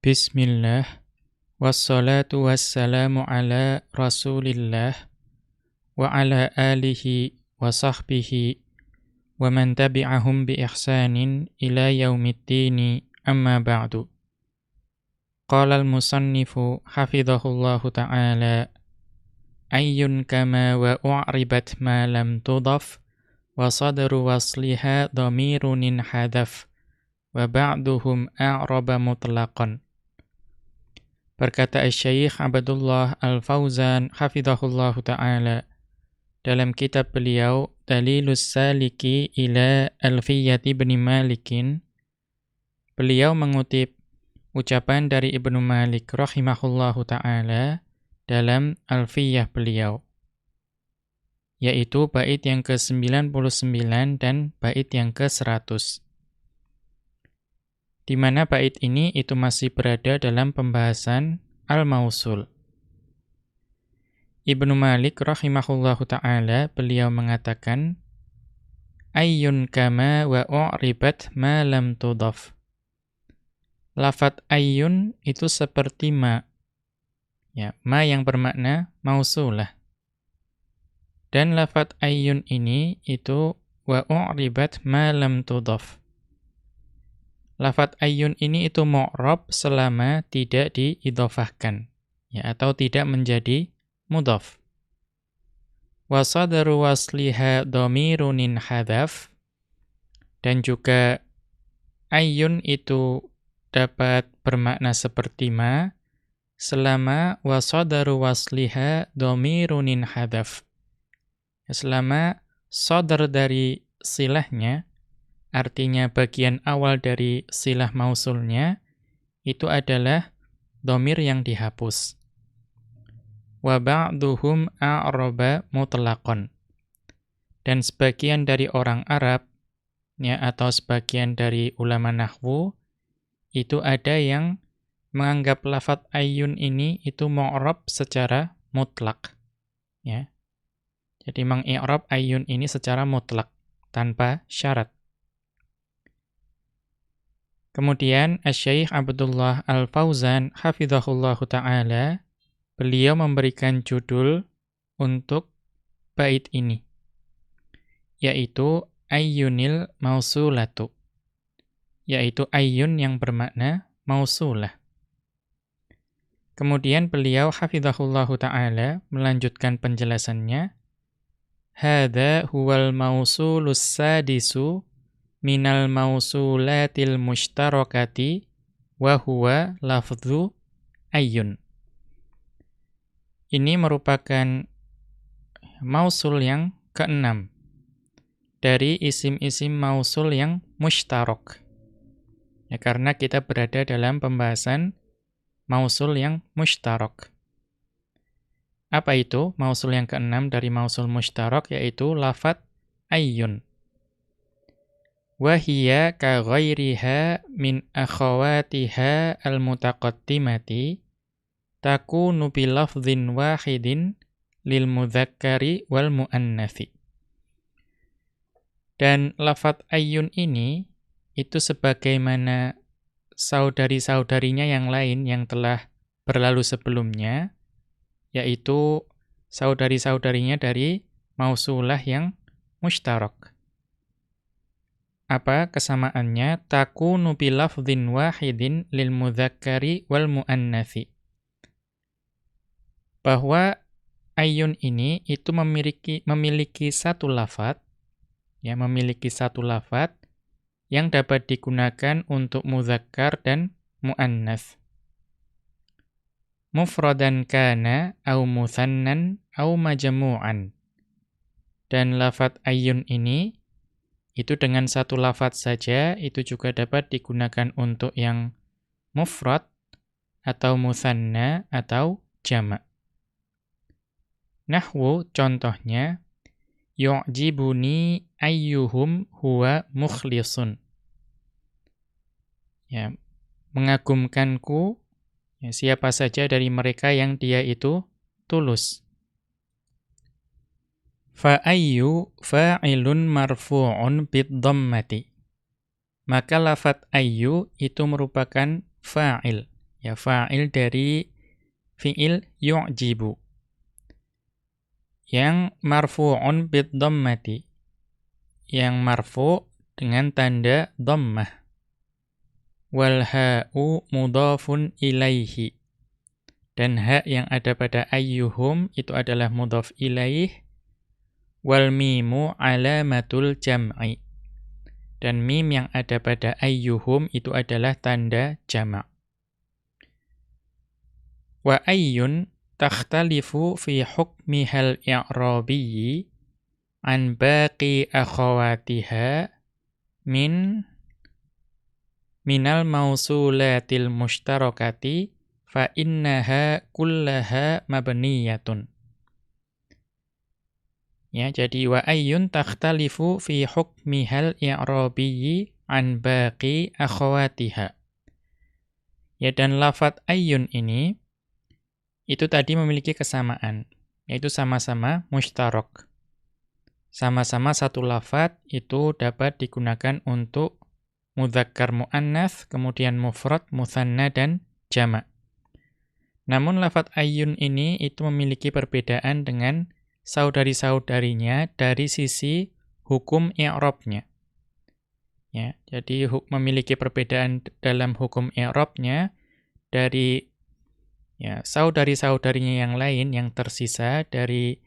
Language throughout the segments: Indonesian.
Bismillah Wassalatu wassalamu ala rasulillah Wa ala alihi wa sahbihi Wa man tabi'ahum bi ihsanin ila yaumiddini amma ba'du Qala al-musannifu hafidhahullahu ta'ala Ayyun kama wa u'ribat ma lam tudaf Wa sadru wasliha dhamirun hadaf Wa ba'duhum a'raba mutlaqan Berkata Syekh Abdullah Al-Fauzan hafizahullah taala dalam kitab beliau Dalilus Saliki ila Alfiyati bin Malikin beliau mengutip ucapan dari Ibnu Malik rahimahullahu taala dalam Alfiyah beliau yaitu bait yang ke-99 dan bait yang ke-100 di mana bait ini itu masih berada dalam pembahasan al-mausul. Ibnu Malik rahimahullahu taala beliau mengatakan ayyun kama wa u'ribat ma lam tudaf. Lafat ayyun itu seperti ma. Ya, ma yang bermakna mausulah. Dan lafat ayyun ini itu wa u'ribat ma lam tudaf lafat ayyun ini itu mu'rab selama tidak diidhofahkan ya atau tidak menjadi mudhaf. Wa sadaru wasliha dhamirunin hadaf dan juga ayyun itu dapat bermakna seperti ma selama wa sadaru wasliha dhamirunin hadaf. Selama sadar dari silahnya artinya bagian awal dari silah mausulnya, itu adalah domir yang dihapus. Wa ba'duhum a'raba mutlaqan. Dan sebagian dari orang Arab, ya, atau sebagian dari ulama nahwu, itu ada yang menganggap lafat ayun ini itu mu'rab secara mutlak. Ya. Jadi mengi'rab ayun ini secara mutlak, tanpa syarat. Kemudian Syekh Abdullah Al-Fauzan hafizahullahu taala beliau memberikan judul untuk bait ini yaitu ayyunil mausulatu yaitu ayyun yang bermakna mausulah. Kemudian beliau hafizahullahu taala melanjutkan penjelasannya Hada huwal mausulus sadisu minal mausulatil mushtarakati wa huwa lafdhu ayyun. Ini merupakan mausul yang keenam dari isim-isim mausul yang mushtarak. Ya, karena kita berada dalam pembahasan mausul yang mushtarak. Apa itu mausul yang keenam dari mausul mushtarak? Yaitu lafat ayyun Wahia ka ghairiha min akhawatiha al-mutaqaddimati takunu bi lafdhin wahidin lil mudzakkari wal. Dan lafat ayyun ini itu sebagaimana saudari-saudarinya yang lain yang telah berlalu sebelumnya yaitu saudari-saudarinya dari mausulah yang mustarak apa kesamaannya? Takunu bi lafdhin wahidin lil mudzakkari wal muannatsi bahwa ayun ini itu memiliki memiliki satu lafat ya memiliki satu lafat yang dapat digunakan untuk mudzakkar dan muannats mufradan kana au muthannan au majmu'an. Dan lafat ayun ini itu dengan satu lafat saja itu juga dapat digunakan untuk yang mufrad atau musanna atau jamak. Nahwu contohnya yu'jibuni ayyuhum huwa mukhlisun. Ya, mengagumkanku ya, siapa saja dari mereka yang dia itu tulus. Fa'ayyu fa'ilun marfu'un bid-dhammati. Maka lafat ayyu itu merupakan fa'il Ya fa'il dari fi'il yu'jibu. Yang marfu'un bid dhammati. Yang marfu' dengan tanda dhammah. Wal ha'u mudhafun ilaihi. Dan ha yang ada pada ayyuhum itu adalah mudhaf ilaih. Wal mimu alamatul jam'i. Dan mim yang ada pada ayyuhum itu adalah tanda jamak. Wa ayyun takhtalifu fi hukmihal i'rabiyyi an baqi akhawatiha min minal mausulatil mushtarakati fa innaha kullaha mabniyatun. Ya, jadi wa ayyun takhtalifu fi hukmihal i'rabiyyi an baqi akhawatiha. Ya dan lafat ayyun ini itu tadi memiliki kesamaan, yaitu sama-sama mushtarok. Sama-sama satu lafat itu dapat digunakan untuk mudzakkar muannats, kemudian mufrad, mutsanna dan jamak. Namun lafat ayyun ini itu memiliki perbedaan dengan saudari-saudarinya dari sisi hukum i'rabnya. Ya, jadi memiliki perbedaan dalam hukum i'rabnya dari ya saudari-saudarinya yang lain yang tersisa dari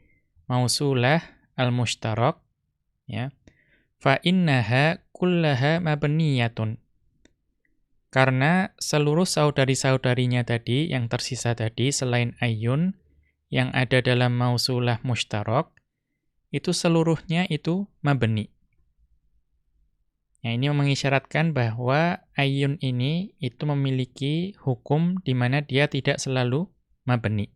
mausulah al-mushtarak ya fa innaha kullaha mabniyatun karena seluruh saudari-saudarinya tadi yang tersisa tadi selain ayun yang ada dalam mausulah mushtarak itu seluruhnya itu mabni Ya, ini mengisyaratkan bahwa ayun ini itu memiliki hukum di mana dia tidak selalu mabni.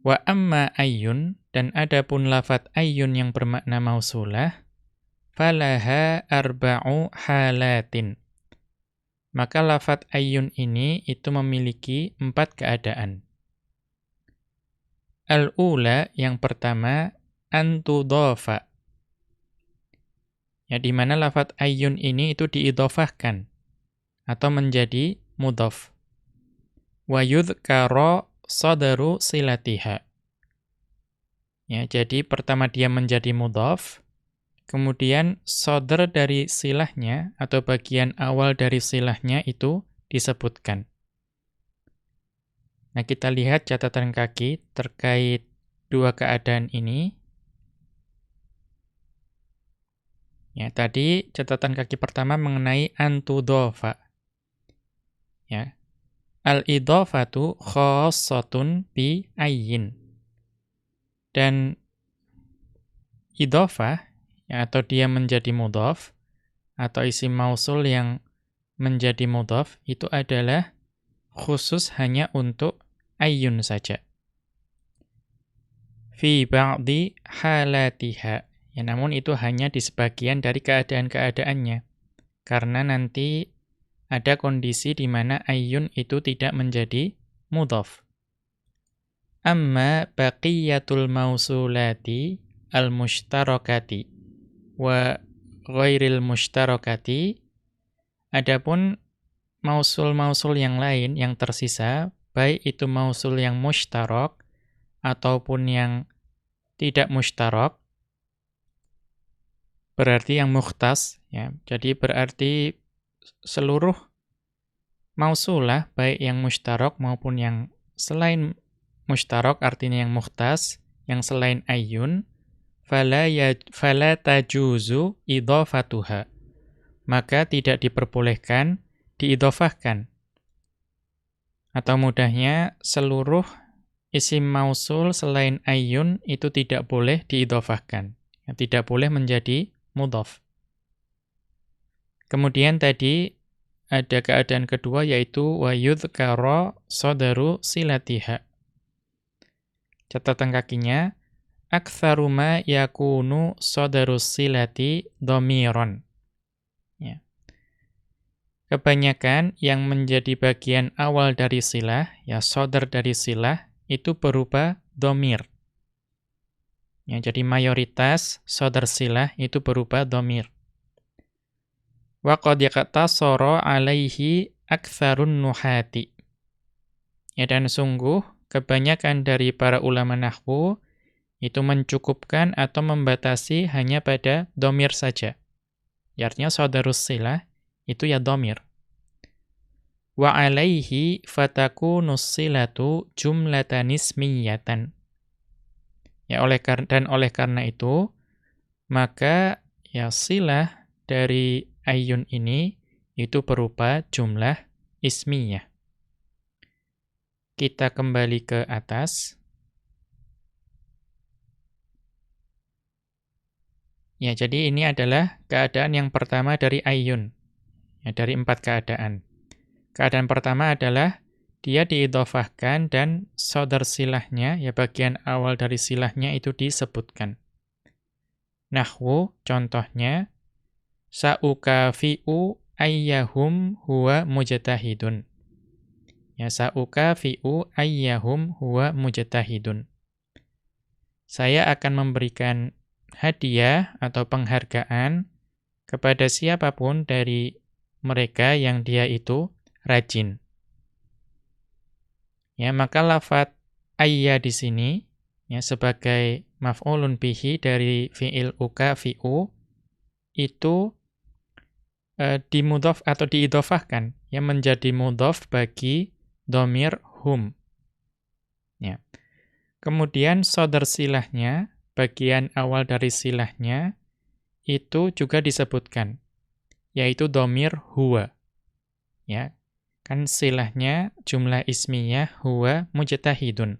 Wa amma ayun dan adapun lafat ayun yang bermakna mausulah falaha arba'u halatin. Maka lafat ayun ini itu memiliki empat keadaan. Al-ula yang pertama antudhafa Ya, di mana lafat ayyun ini itu diidhofahkan atau menjadi mudhaf. Wa yudhkara sadaru silatiha. Ya, jadi pertama dia menjadi mudhaf, kemudian sadar dari silahnya atau bagian awal dari silahnya itu disebutkan. Nah, kita lihat catatan kaki terkait dua keadaan ini. Ya, tadi catatan kaki pertama mengenai antudhofa. Ya. Al-idhofatu khassatun bi ayyin. Dan idhofah ya, atau dia menjadi mudhaf atau isim mausul yang menjadi mudhaf itu adalah khusus hanya untuk ayyun saja. Fi ba'di halatiha Ya, namun itu hanya di sebagian dari keadaan-keadaannya. Karena nanti ada kondisi di mana ayun itu tidak menjadi mudhaf. Amma baqiyatul mausulati al-mushtarakati wa ghairil mushtarakati adapun mausul-mausul yang lain yang tersisa baik itu mausul yang mushtarak ataupun yang tidak mushtarak berarti yang mukhtas ya. Jadi berarti seluruh mausulah baik yang mustarak maupun yang selain mustarak artinya yang mukhtas, yang selain ayun fala ya fala tajuzu idhafatuha. Maka tidak diperbolehkan diidhafahkan. Atau mudahnya seluruh isim mausul selain ayun itu tidak boleh diidhafahkan. Ya, tidak boleh menjadi mudhaf. Kemudian tadi ada keadaan kedua yaitu wa yudhkara sadaru silatiha. Catatan kakinya aktsaru ma yakunu sadaru silati dhamiran. Ya. Kebanyakan yang menjadi bagian awal dari silah, ya sodar dari silah, itu berupa domir. Ya, jadi mayoritas sodar silah itu berupa domir. Wa qad soro alaihi aktsarun nuhati. Ya dan sungguh kebanyakan dari para ulama nahwu itu mencukupkan atau membatasi hanya pada domir saja. Ya, artinya saudarus silah itu ya domir. Wa alaihi fatakunu silatu jumlatan ismiyatan. Ya oleh dan oleh karena itu maka ya silah dari ayun ini itu berupa jumlah ismiyah. Kita kembali ke atas. Ya, jadi ini adalah keadaan yang pertama dari ayun. Ya, dari empat keadaan. Keadaan pertama adalah dia diidofahkan dan sodar silahnya, ya bagian awal dari silahnya itu disebutkan. Nahwu, contohnya, Sa'ukafi'u ayyahum huwa mujtahidun. Ya, sa'ukafi'u ayyahum huwa mujtahidun. Saya akan memberikan hadiah atau penghargaan kepada siapa pun dari mereka yang dia itu rajin. Ya, maka lafat ayya di sini ya sebagai maf'ulun bihi dari fi'il uka fi'u itu e, dimudhof atau diidhofahkan yang menjadi mudhof bagi domir hum. Ya. Kemudian sodar silahnya bagian awal dari silahnya itu juga disebutkan, yaitu domir huwa. Ya, kan silahnya jumlah ismiyah huwa mujtahidun.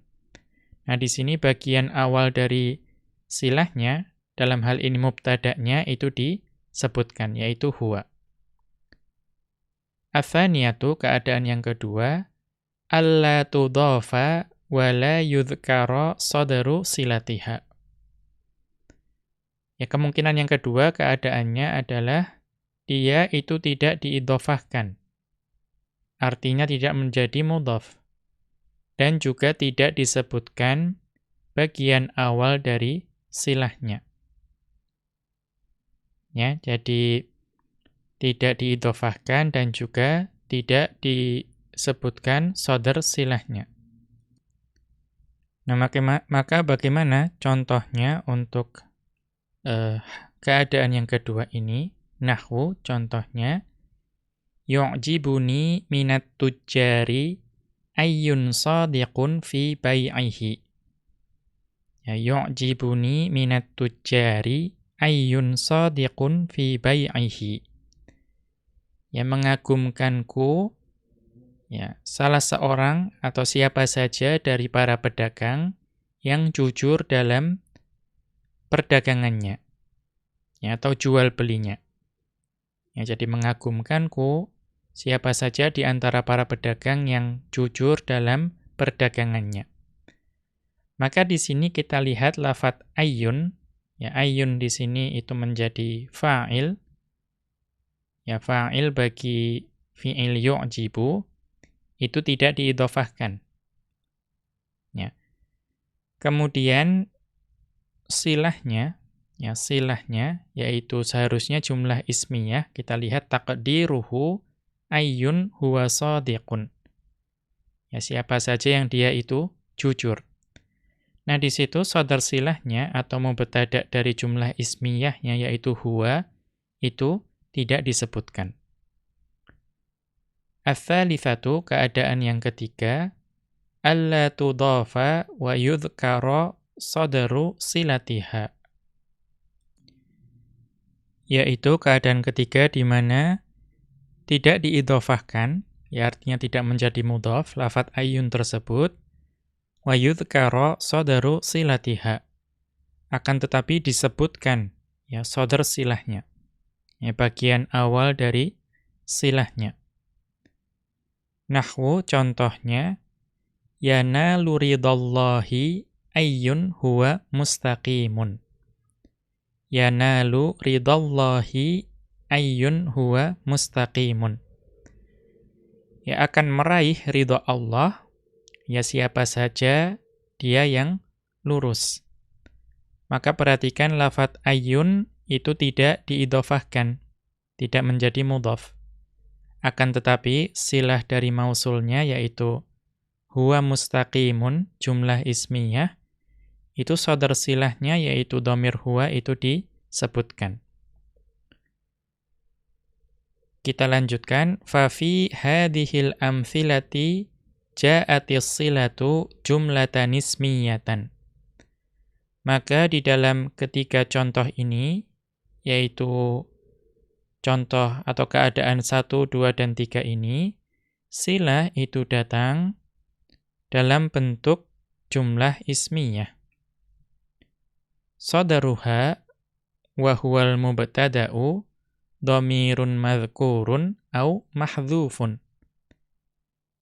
Nah, di sini bagian awal dari silahnya, dalam hal ini mubtada'nya itu disebutkan, yaitu huwa. Athaniyatu, keadaan yang kedua, alla tudhafa wa la yudhkara sadru silatiha. Ya, kemungkinan yang kedua keadaannya adalah dia itu tidak diidofahkan. Artinya tidak menjadi mudhaf. Dan juga tidak disebutkan bagian awal dari silahnya. Ya, jadi tidak diidofahkan dan juga tidak disebutkan sodar silahnya. Nah, maka bagaimana contohnya untuk uh, keadaan yang kedua ini, nahwu contohnya, yu'jibuni minat tujari ayyun sadiqun fi bai'ihi. Ya, yu'jibuni minat tujari ayyun sadiqun fi bai'ihi. Yang mengagumkanku, ya, salah seorang atau siapa saja dari para pedagang yang jujur dalam perdagangannya ya, atau jual belinya. Ya, jadi mengagumkanku siapa saja di antara para pedagang yang jujur dalam perdagangannya. Maka di sini kita lihat lafat ayun, ya ayun di sini itu menjadi fa'il. Ya fa'il bagi fi'il yu'jibu itu tidak diidhofahkan. Ya. Kemudian silahnya, ya silahnya, yaitu seharusnya jumlah ismiyah, kita lihat takdiruhu ayyun huwa sadiqun. Ya, siapa saja yang dia itu jujur. Nah, di situ sodar silahnya atau mubetadak dari jumlah ismiyahnya, yaitu huwa, itu tidak disebutkan. Ats-tsalitsatu, keadaan yang ketiga, alla tudafa wa yudhkara sodaru silatiha. Yaitu keadaan ketiga di mana tidak diidofahkan, ya artinya tidak menjadi mudhof, lafat ayun tersebut, wa yudhkara sodaru silatiha. Akan tetapi disebutkan, ya sodar silahnya. Ya, bagian awal dari silahnya. Nahwu contohnya, yana luridallahi ayyun huwa mustaqimun. Yanalu ridallahi ayyun huwa mustaqimun. Ya akan meraih ridha Allah, ya siapa saja dia yang lurus. Maka perhatikan lafat ayyun itu tidak diidofahkan, tidak menjadi mudhaf. Akan tetapi silah dari mausulnya yaitu huwa mustaqimun jumlah ismiyah itu sodar silahnya yaitu domir huwa itu disebutkan. Kita lanjutkan fa fi hadhil amthilati ja'atis silatu jumlatan ismiyatan. Maka di dalam ketiga contoh ini yaitu contoh atau keadaan 1, 2 dan 3 ini sila itu datang dalam bentuk jumlah ismiyah. Sadaruha wa huwal mubtada'u dhamirun madhkurun au mahdhufun.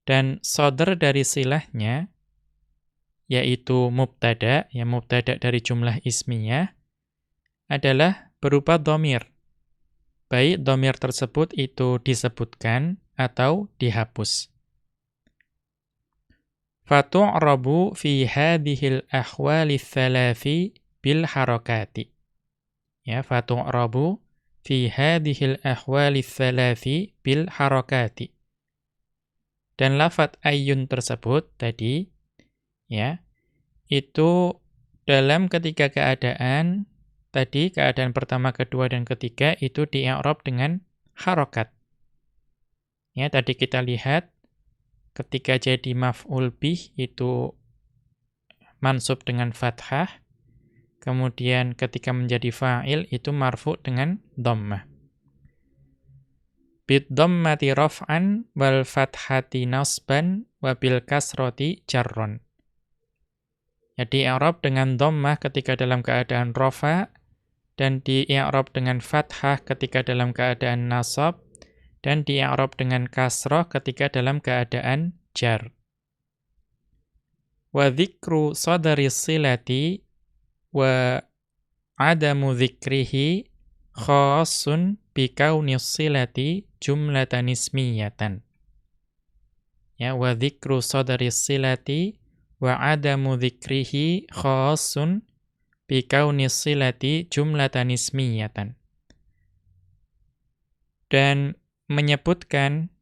Dan sodar dari silahnya yaitu mubtada, ya mubtada dari jumlah ismiyah adalah berupa domir. Baik domir tersebut itu disebutkan atau dihapus. Fatu'rabu fi hadhil ahwali thalathi bil harakati. Ya, fatu'rabu fi hadhil ahwali thalathi bil harakati. Dan lafat ayyun tersebut tadi ya, itu dalam ketiga keadaan tadi keadaan pertama, kedua dan ketiga itu di dengan harokat. Ya, tadi kita lihat ketika jadi maf'ul bih itu mansub dengan fathah Kemudian ketika menjadi fa'il itu marfu dengan dhammah. Bid dhammati raf'an wal fathati nasban wa bil kasrati jarron. Jadi i'rab dengan dhammah ketika dalam keadaan rafa dan di i'rab dengan fathah ketika dalam keadaan nasab dan di i'rab dengan kasrah ketika dalam keadaan jar. Wa dzikru sadari silati wa adamu dzikrihi khassun bi kauni silati jumlatan ismiyatan. Ya wa dzikru sadri silati wa adamu dzikrihi khassun bi kauni silati jumlatan ismiyatan. Dan menyebutkan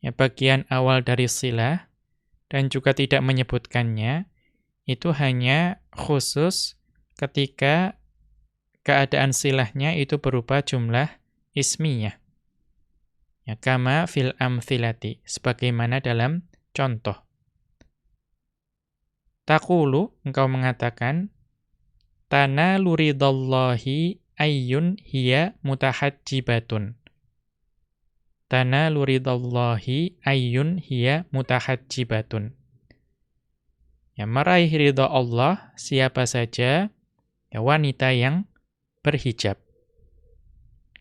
ya bagian awal dari silah dan juga tidak menyebutkannya itu hanya khusus ketika keadaan silahnya itu berupa jumlah ismiyah. Ya, kama fil amthilati, sebagaimana dalam contoh. Takulu, engkau mengatakan, Tana luridallahi ayyun hiya mutahajjibatun. Tana luridallahi ayyun hiya mutahajjibatun. Ya, meraih ridha Allah, siapa saja ya, wanita yang berhijab.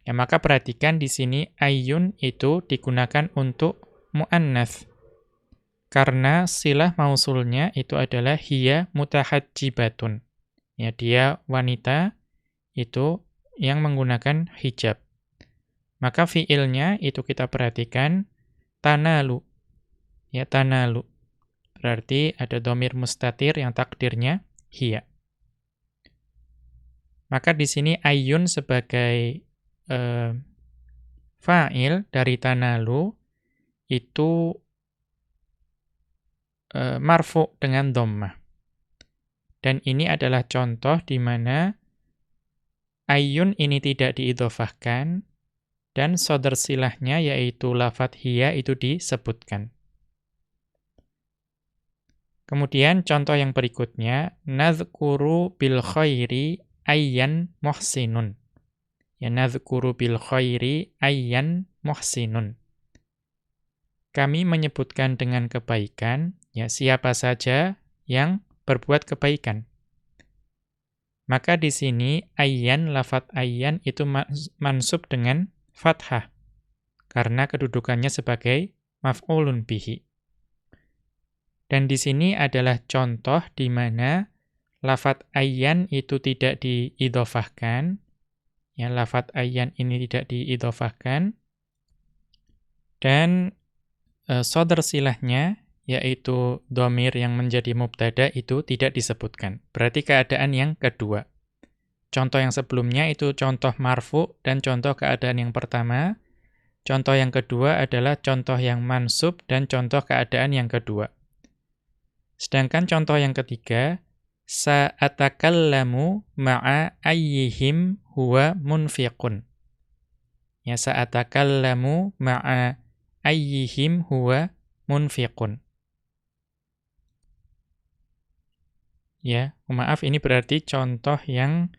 Ya, maka perhatikan di sini ayun itu digunakan untuk mu'annath. Karena silah mausulnya itu adalah hiya mutahajjibatun. Ya, dia wanita itu yang menggunakan hijab. Maka fiilnya itu kita perhatikan tanalu. Ya, tanalu. Berarti ada domir mustatir yang takdirnya hiya. Maka di sini ayun sebagai uh, fa'il dari tanalu itu uh, marfu dengan dhammah. Dan ini adalah contoh di mana ayun ini tidak diidhofahkan dan sodar silahnya yaitu lafat hiya itu disebutkan. Kemudian contoh yang berikutnya, nazkuru bil khairi ayyan muhsinun. Ya nadhkuru bil khairi ayyan muhsinun. Kami menyebutkan dengan kebaikan ya siapa saja yang berbuat kebaikan. Maka di sini ayyan lafat ayyan itu mansub dengan fathah karena kedudukannya sebagai maf'ulun bihi. Dan di sini adalah contoh di mana lafat ayyan itu tidak diidofahkan, ya lafat ayyan ini tidak diidofahkan, dan e, sodar silahnya, yaitu domir yang menjadi mubtada itu tidak disebutkan. Berarti keadaan yang kedua. Contoh yang sebelumnya itu contoh marfu dan contoh keadaan yang pertama. Contoh yang kedua adalah contoh yang mansub dan contoh keadaan yang kedua. Sedangkan contoh yang ketiga, sa'atakallamu ma'a ayyihim huwa munfiqun. Ya sa'atakallamu ma'a ayyihim huwa munfiqun. Ya, maaf ini berarti contoh yang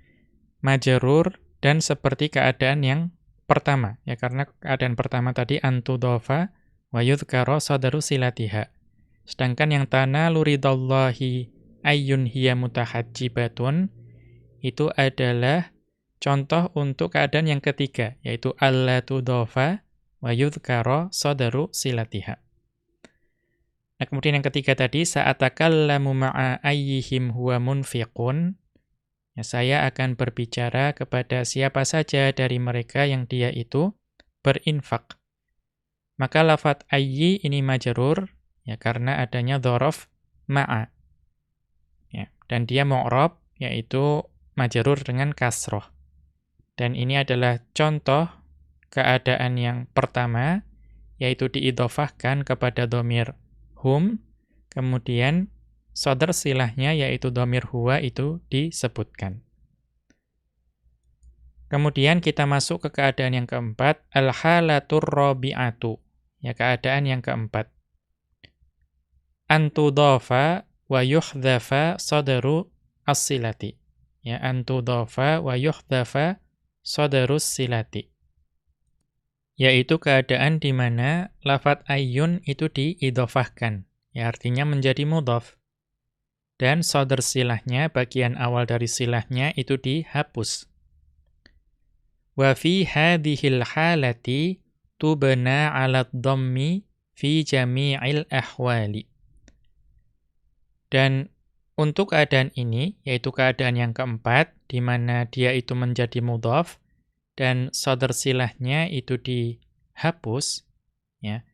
majerur dan seperti keadaan yang pertama ya karena keadaan pertama tadi antudofa wa yudhkara sadaru silatiha. Sedangkan yang tana luridallahi ayyun hiya mutahajjibatun itu adalah contoh untuk keadaan yang ketiga yaitu allatudofa wa yudhkara sadaru silatiha. Nah, kemudian yang ketiga tadi saat takallamu ma'a ayyihim huwa munfiqun Ya, saya akan berbicara kepada siapa saja dari mereka yang dia itu berinfak. Maka lafat ayyi ini majerur, ya karena adanya dhorof ma'a. Dan dia mu'rob, yaitu majerur dengan kasroh. Dan ini adalah contoh keadaan yang pertama, yaitu diidofahkan kepada domir hum, kemudian sodar silahnya yaitu domir huwa itu disebutkan. Kemudian kita masuk ke keadaan yang keempat, al-halatur rabi'atu. Ya, keadaan yang keempat. Antudofa wa yuhdhafa sadaru as-silati. Ya, antudofa wa yuhdhafa sadarus silati. Yaitu keadaan di mana lafat ayun itu diidofahkan. Ya, artinya menjadi mudhaf dan sodar silahnya, bagian awal dari silahnya itu dihapus. Wa fi hadhil halati tubna 'ala dhammi fi jami'il ahwali. Dan untuk keadaan ini, yaitu keadaan yang keempat, di mana dia itu menjadi mudhaf, dan sodar silahnya itu dihapus, ya,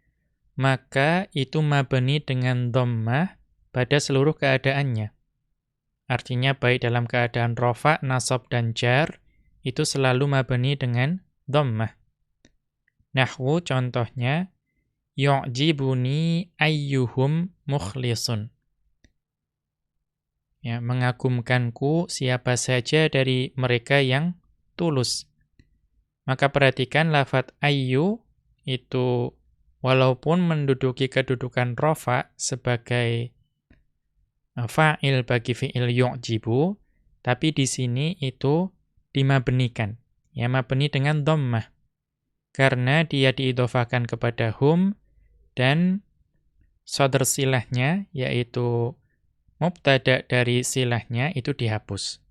maka itu mabni dengan dhammah pada seluruh keadaannya. Artinya baik dalam keadaan rofa, nasab, dan jar, itu selalu mabni dengan dhammah. Nahwu contohnya, yu'jibuni ayyuhum mukhlisun. Ya, mengagumkanku siapa saja dari mereka yang tulus. Maka perhatikan lafat ayyu itu walaupun menduduki kedudukan rofa sebagai fa'il bagi fi'il yu'jibu, tapi di sini itu dimabenikan. Ya, mabeni dengan dhammah. Karena dia diidofakan kepada hum dan sodar silahnya, yaitu mubtada dari silahnya, itu dihapus.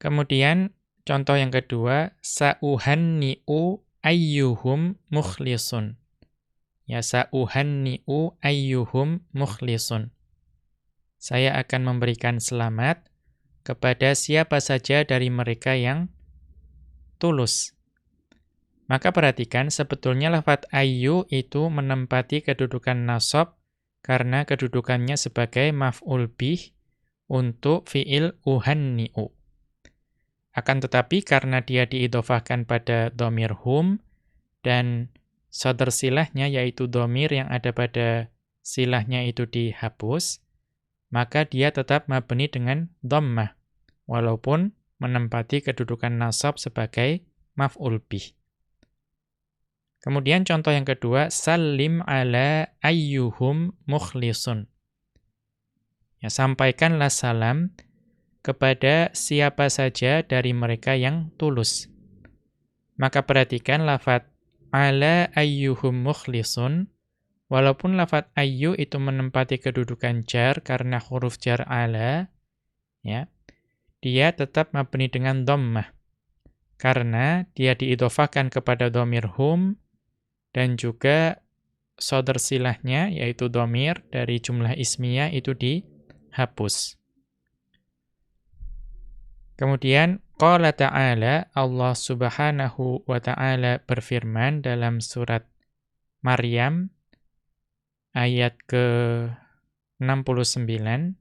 Kemudian, contoh yang kedua, sa'uhanni'u ayyuhum mukhlisun. Ya, sa'uhanni'u ayyuhum mukhlisun saya akan memberikan selamat kepada siapa saja dari mereka yang tulus. Maka perhatikan, sebetulnya lafat ayu itu menempati kedudukan nasab karena kedudukannya sebagai maf'ul bih untuk fi'il uhanni'u. Akan tetapi karena dia diidofahkan pada domir hum dan sodar silahnya yaitu domir yang ada pada silahnya itu dihapus, maka dia tetap mabni dengan dhammah walaupun menempati kedudukan nasab sebagai maf'ul bih. Kemudian contoh yang kedua, salim ala ayyuhum mukhlisun. Ya, sampaikanlah salam kepada siapa saja dari mereka yang tulus. Maka perhatikan lafat ala ayyuhum mukhlisun Walaupun lafat ayyu itu menempati kedudukan jar karena huruf jar ala, ya, dia tetap mabni dengan dhammah. Karena dia diidofahkan kepada domir hum, dan juga sodar silahnya, yaitu domir dari jumlah ismiyah itu dihapus. Kemudian, Qala ta'ala, Allah subhanahu wa ta'ala berfirman dalam surat Maryam, ayat ke-69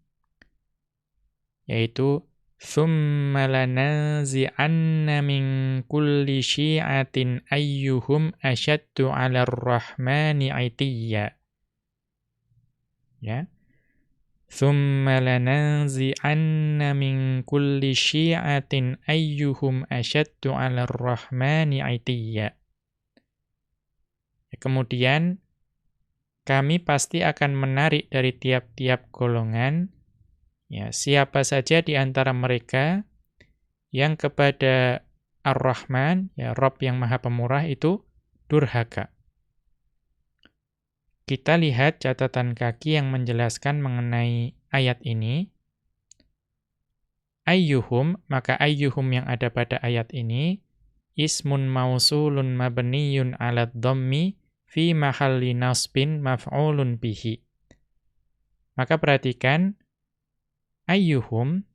yaitu thumma lanazi'anna min kulli syi'atin ayyuhum asyaddu 'ala ar-rahmani 'itiyya ya. thumma lanazi'anna min kulli syi'atin ayyuhum asyaddu 'ala ar-rahmani 'itiyya kemudian kami pasti akan menarik dari tiap-tiap golongan ya siapa saja di antara mereka yang kepada Ar-Rahman ya Rob yang Maha Pemurah itu durhaka. Kita lihat catatan kaki yang menjelaskan mengenai ayat ini. Ayyuhum, maka ayyuhum yang ada pada ayat ini ismun mausulun mabniyun 'ala dhammi fi mahalli nasbin maf'ulun bihi. Maka perhatikan ayyuhum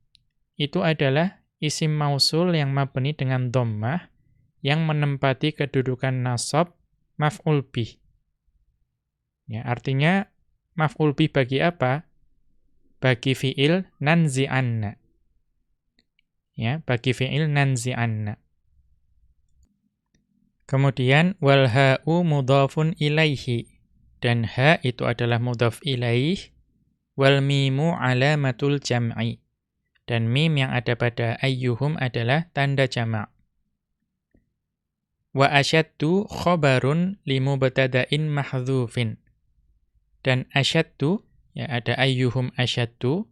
itu adalah isim mausul yang mabni dengan dhammah yang menempati kedudukan nasab maf'ul bih. Ya, artinya maf'ul bih bagi apa? Bagi fi'il nanzi'anna. Ya, bagi fi'il nanzi'anna. Kemudian wal ha'u mudhafun ilaihi. Dan ha itu adalah mudhaf ilaih. Wal mimu alamatul jam'i. Dan mim yang ada pada ayyuhum adalah tanda jama'. Wa asyaddu khobarun limubtada'in mahdhufin. Dan asyaddu, ya ada ayyuhum asyaddu,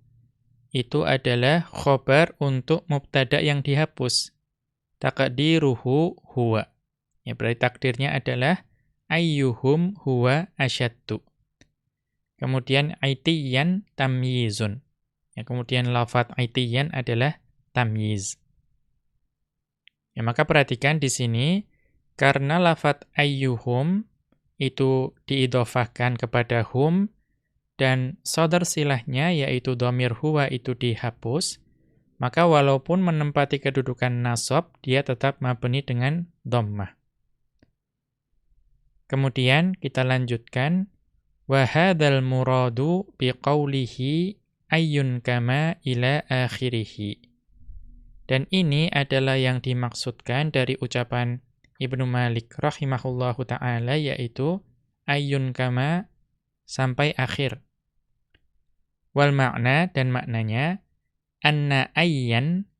itu adalah khobar untuk mubtada yang dihapus. Taqdiruhu huwa. Ya, berarti takdirnya adalah ayyuhum huwa asyaddu. Kemudian aitiyan tamyizun. Ya, kemudian lafat aitiyan adalah tamyiz. Ya, maka perhatikan di sini karena lafat ayyuhum itu diidofahkan kepada hum dan sodar silahnya yaitu domir huwa itu dihapus, maka walaupun menempati kedudukan nasob, dia tetap mabni dengan dommah. Kemudian kita lanjutkan wa hadzal muradu biqaulihi ayyun kama ila akhirih. Dan ini adalah yang dimaksudkan dari ucapan Ibnu Malik rahimahullahu taala yaitu ayyun kama sampai akhir. Wal makna dan maknanya anna ayyan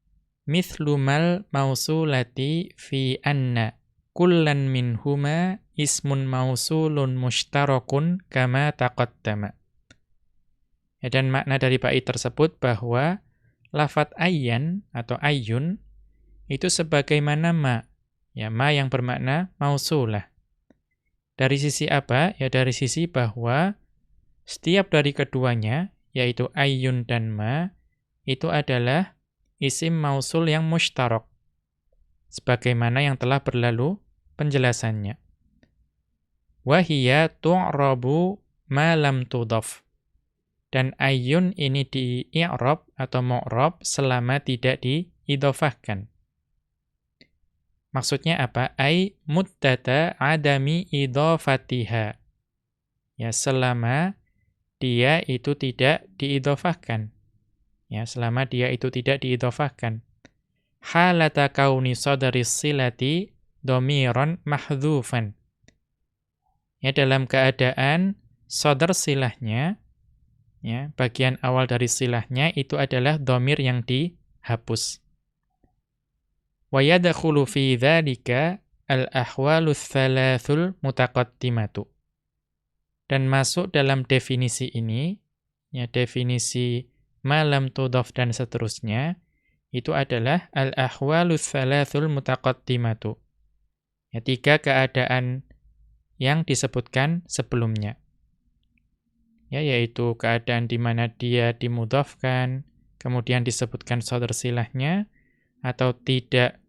mithlu mal mausulati fi anna kullan minhuma ismun mausulun mushtarakun kama taqaddama. Ya, dan makna dari bait tersebut bahwa lafat ayyan atau ayyun itu sebagaimana ma. Ya, ma yang bermakna mausulah. Dari sisi apa? Ya dari sisi bahwa setiap dari keduanya, yaitu ayyun dan ma, itu adalah isim mausul yang mushtarak. Sebagaimana yang telah berlalu penjelasannya. Wahia tu'rabu ma lam tudhaf. Dan ayun ini di i'rab atau mu'rab selama tidak diidhofahkan. Maksudnya apa? Ai muddata adami idhofatiha. Ya, selama dia itu tidak diidhofahkan. Ya, selama dia itu tidak diidhofahkan. Halata kauni sadaris silati domiron mahdhufan. Ya, dalam keadaan sodar silahnya, ya, bagian awal dari silahnya itu adalah domir yang dihapus. Wa yadkhulu fi dzalika al-ahwalu tsalathul mutaqaddimatu. Dan masuk dalam definisi ini, ya definisi malam tudhaf dan seterusnya, itu adalah al-ahwalu tsalathul mutaqaddimatu Ya, tiga keadaan yang disebutkan sebelumnya. Ya, yaitu keadaan di mana dia dimudhafkan, kemudian disebutkan saudar silahnya, atau tidak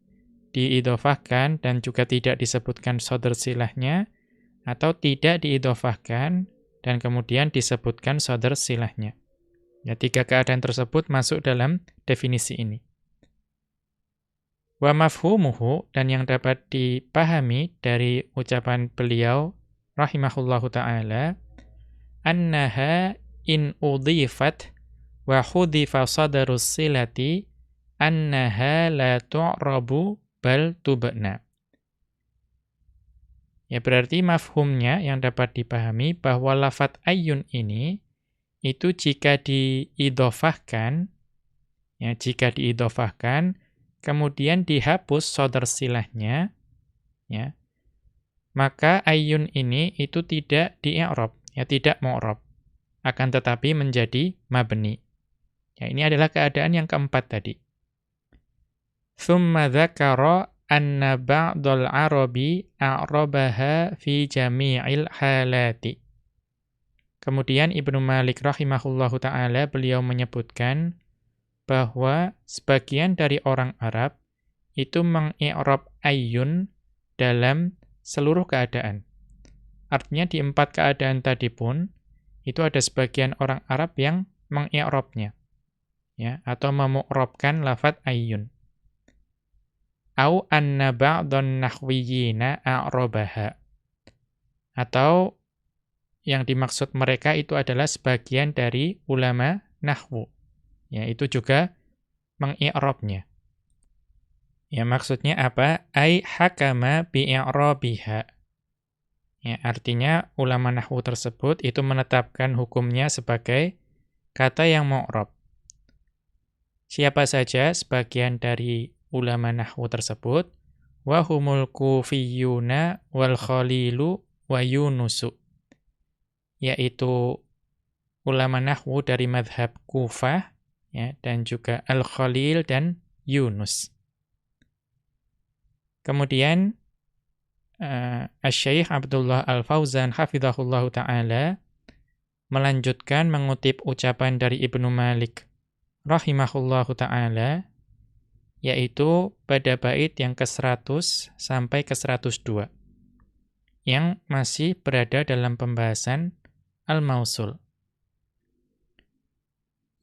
diidofahkan dan juga tidak disebutkan saudar silahnya, atau tidak diidofahkan dan kemudian disebutkan saudar silahnya. Ya, tiga keadaan tersebut masuk dalam definisi ini. Wa mafhumuhu dan yang dapat dipahami dari ucapan beliau rahimahullahu taala annaha in udhifat wa hudhifa sadarus silati annaha la tu'rabu bal tubna. Ya berarti mafhumnya yang dapat dipahami bahwa lafat ayun ini itu jika diidofahkan ya jika diidofahkan kemudian dihapus sodar silahnya ya. Maka ayun ini itu tidak di ya tidak mu'rab akan tetapi menjadi mabni. Ya ini adalah keadaan yang keempat tadi. Thumma dzakara anna ba'dal arabi a'rabaha fi jami'il halati. Kemudian Ibnu Malik rahimahullahu taala beliau menyebutkan bahwa sebagian dari orang Arab itu mengi'rab ayyun dalam seluruh keadaan. Artinya di empat keadaan tadi pun itu ada sebagian orang Arab yang mengi'rabnya ya atau memu'rabkan lafaz ayyun au anna ba'dhan nahwiyina a'rabaha. Atau yang dimaksud mereka itu adalah sebagian dari ulama nahwu. Ya, itu juga mengi'rabnya. Ya, maksudnya apa? Ai hakama bi'i'rabiha. Ya, artinya ulama nahwu tersebut itu menetapkan hukumnya sebagai kata yang mu'rab. Siapa saja sebagian dari ulama nahwu tersebut wa humul kufiyuna wal khalilu wa yunusu yaitu ulama nahwu dari madhab Kufah ya dan juga Al-Khalil dan Yunus. Kemudian uh, Asy-Syaikh Abdullah Al-Fauzan hafizahullahu taala melanjutkan mengutip ucapan dari Ibnu Malik rahimahullahu taala yaitu pada bait yang ke-100 sampai ke-102 yang masih berada dalam pembahasan al-mausul.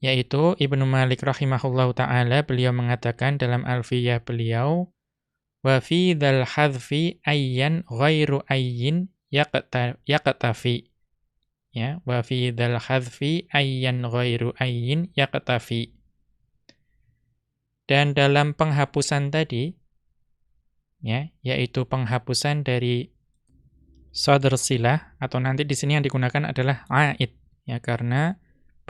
Yaitu Ibnu Malik rahimahullahu taala beliau mengatakan dalam Alfiyah beliau wa fi dzal hadfi ayyan ghairu ayyin yaqtafi. Ya wa fi dzal hadfi ayyan ghairu ayyin yaqtafi. Dan dalam penghapusan tadi, ya, yaitu penghapusan dari sodr silah, atau nanti di sini yang digunakan adalah a'id, ya, karena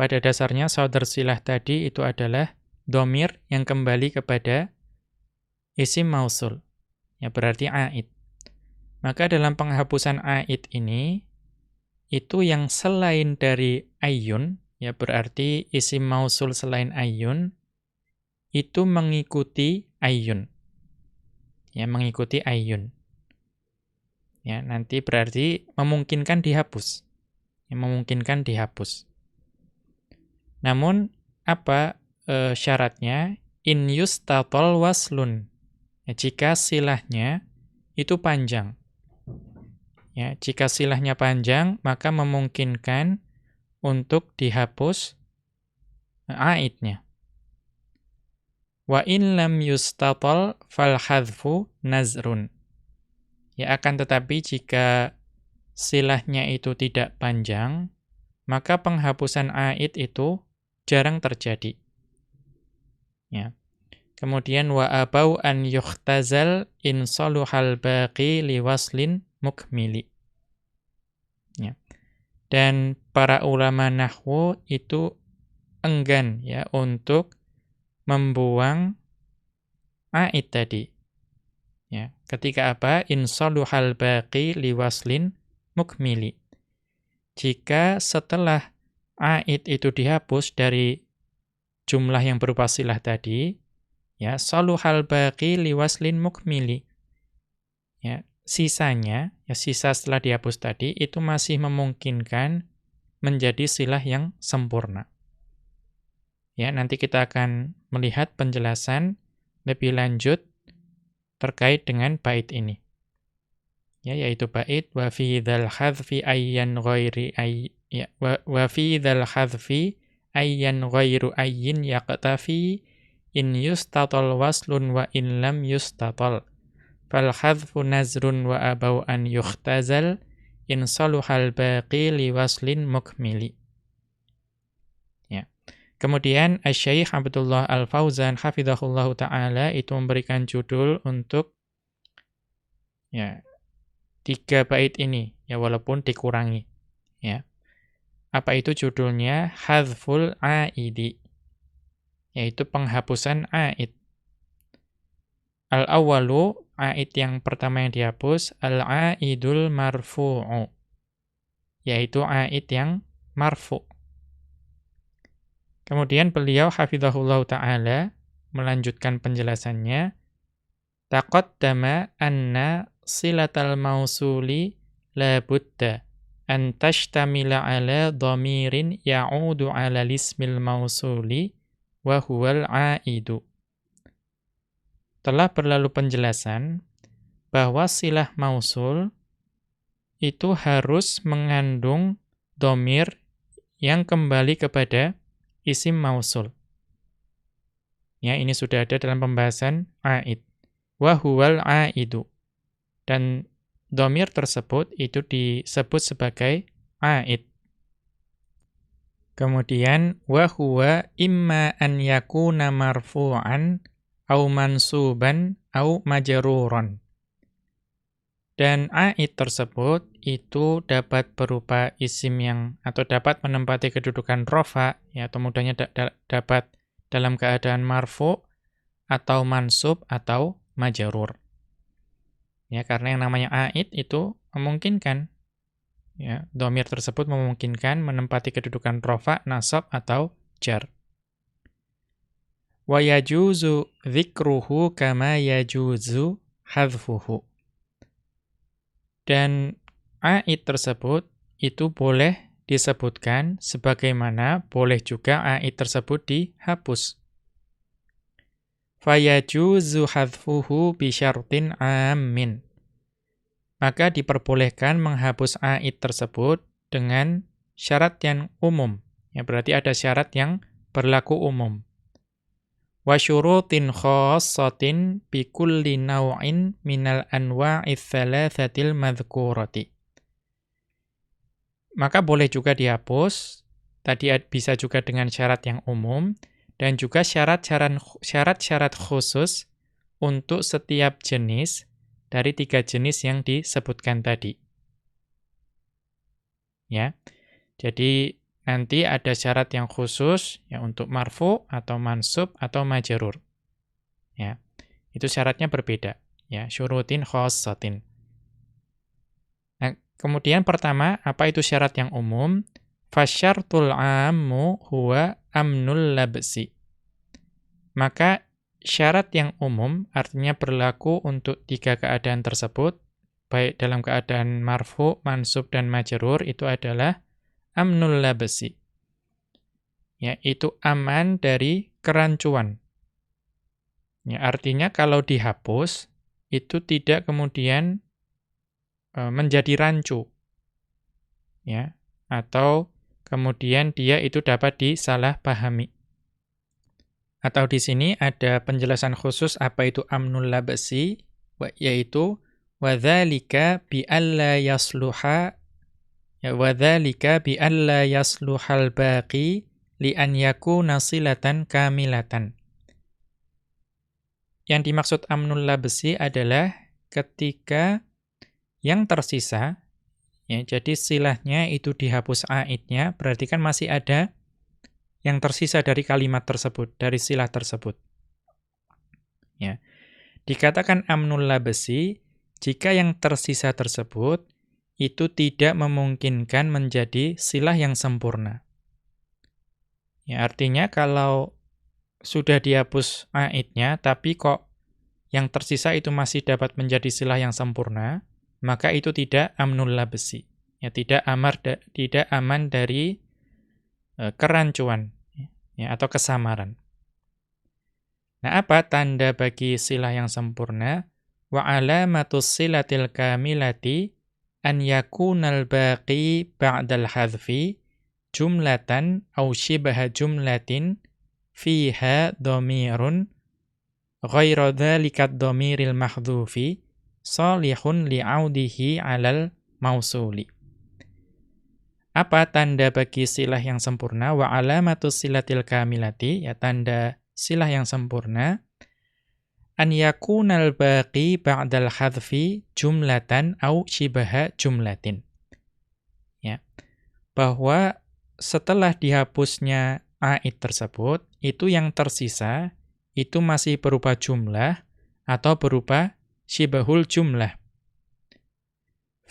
pada dasarnya sodr silah tadi itu adalah domir yang kembali kepada isim mausul, ya, berarti a'id. Maka dalam penghapusan a'id ini, itu yang selain dari ayun, ya berarti isim mausul selain ayun, itu mengikuti ayun. Ya, mengikuti ayun. Ya, nanti berarti memungkinkan dihapus. Ya, memungkinkan dihapus. Namun apa e, syaratnya? In yustatol waslun. Ya, jika silahnya itu panjang. Ya, jika silahnya panjang, maka memungkinkan untuk dihapus e, aidnya. Wa in lam yustatal fal hadfu nazrun. Ya akan tetapi jika silahnya itu tidak panjang, maka penghapusan aid itu jarang terjadi. Ya. Kemudian wa abau an yuhtazal in saluhal baqi liwaslin mukmili. Ya. Dan para ulama nahwu itu enggan ya untuk membuang aid tadi. Ya, ketika apa? Insaluhal baqi liwaslin mukmili. Jika setelah aid itu dihapus dari jumlah yang berupa silah tadi, ya, saluhal baqi liwaslin mukmili. Ya, sisanya, ya sisa setelah dihapus tadi itu masih memungkinkan menjadi silah yang sempurna. Ya, nanti kita akan melihat penjelasan lebih lanjut terkait dengan bait ini. Ya, yaitu bait wa fi dzal hadfi ayyan ghairi ay ya wa, fi dzal hadfi ayyan ghairu ayyin yaqtafi in yustatal waslun wa in lam yustatal. Fal hadfu nazrun wa abau an yuhtazal in saluhal baqi li waslin mukmili. Kemudian Syekh Abdullah Al-Fauzan hafizahullah taala itu memberikan judul untuk ya tiga bait ini ya walaupun dikurangi. Ya. Apa itu judulnya? Hadzful aidi. Yaitu penghapusan aid. Al-awwalu aid yang pertama yang dihapus al-aidul marfu'u. Yaitu aid yang marfu'. Kemudian beliau hafizahullah taala melanjutkan penjelasannya taqaddama anna silatal mausuli la budda an tashtamila ala dhamirin ya'udu ala lismil mausuli wa huwal aidu telah berlalu penjelasan bahwa silah mausul itu harus mengandung domir yang kembali kepada isim mausul. Ya, ini sudah ada dalam pembahasan aid. Wa huwal aidu. Dan domir tersebut itu disebut sebagai aid. Kemudian wa huwa imma an yakuna marfu'an au mansuban au majruron. Dan aid tersebut itu dapat berupa isim yang atau dapat menempati kedudukan rofa ya atau mudahnya da da dapat dalam keadaan marfu atau mansub atau majrur. Ya, karena yang namanya aid itu memungkinkan ya, domir tersebut memungkinkan menempati kedudukan rofa, nasab atau jar. Wa yajuzu kama yajuzu hadfuhu. Dan aid tersebut itu boleh disebutkan sebagaimana boleh juga aid tersebut dihapus. Fayajuzu hadfuhu bisyartin amin. Maka diperbolehkan menghapus aid tersebut dengan syarat yang umum. Ya, berarti ada syarat yang berlaku umum wa syurutin khassatin bi kulli naw'in minal anwa'ith thalathatil madhkurati. Maka boleh juga dihapus, tadi bisa juga dengan syarat yang umum, dan juga syarat-syarat khusus untuk setiap jenis dari tiga jenis yang disebutkan tadi. Ya, jadi nanti ada syarat yang khusus ya untuk marfu atau mansub atau majrur. Ya. Itu syaratnya berbeda, ya, syurutin khassatin. Nah, kemudian pertama, apa itu syarat yang umum? Fasyartul ammu huwa amnul labsi. Maka syarat yang umum artinya berlaku untuk tiga keadaan tersebut, baik dalam keadaan marfu, mansub dan majrur itu adalah amnul labasi. Ya, itu aman dari kerancuan. Ya, artinya kalau dihapus itu tidak kemudian e, menjadi rancu. Ya, atau kemudian dia itu dapat disalahpahami. Atau di sini ada penjelasan khusus apa itu amnul labasi, yaitu yasluha Ya wadzalika bi alla yasluhal baqi li an yakuna silatan kamilatan. Yang dimaksud amnul labsi adalah ketika yang tersisa ya jadi silahnya itu dihapus aidnya berarti kan masih ada yang tersisa dari kalimat tersebut dari silah tersebut. Ya. Dikatakan amnul labsi jika yang tersisa tersebut itu tidak memungkinkan menjadi silah yang sempurna. Ya, artinya kalau sudah dihapus aidnya, tapi kok yang tersisa itu masih dapat menjadi silah yang sempurna, maka itu tidak amnul labesi. Ya, tidak amar da, tidak aman dari kerancuan ya, atau kesamaran. Nah, apa tanda bagi silah yang sempurna? Wa alamatus silatil kamilati an yakunal baqi ba'dal hadfi jumlatan aw shibha jumlatin fiha dhamirun ghairu dhalika dhamiril mahdhufi salihun li'audihi 'alal mausuli Apa tanda bagi silah yang sempurna? Wa alamatus silatil kamilati, ya tanda silah yang sempurna. An yakunal baqi ba'dal hadfi jumlatan au shibaha jumlatin. Ya. Bahwa setelah dihapusnya aid tersebut, itu yang tersisa, itu masih berupa jumlah atau berupa shibahul jumlah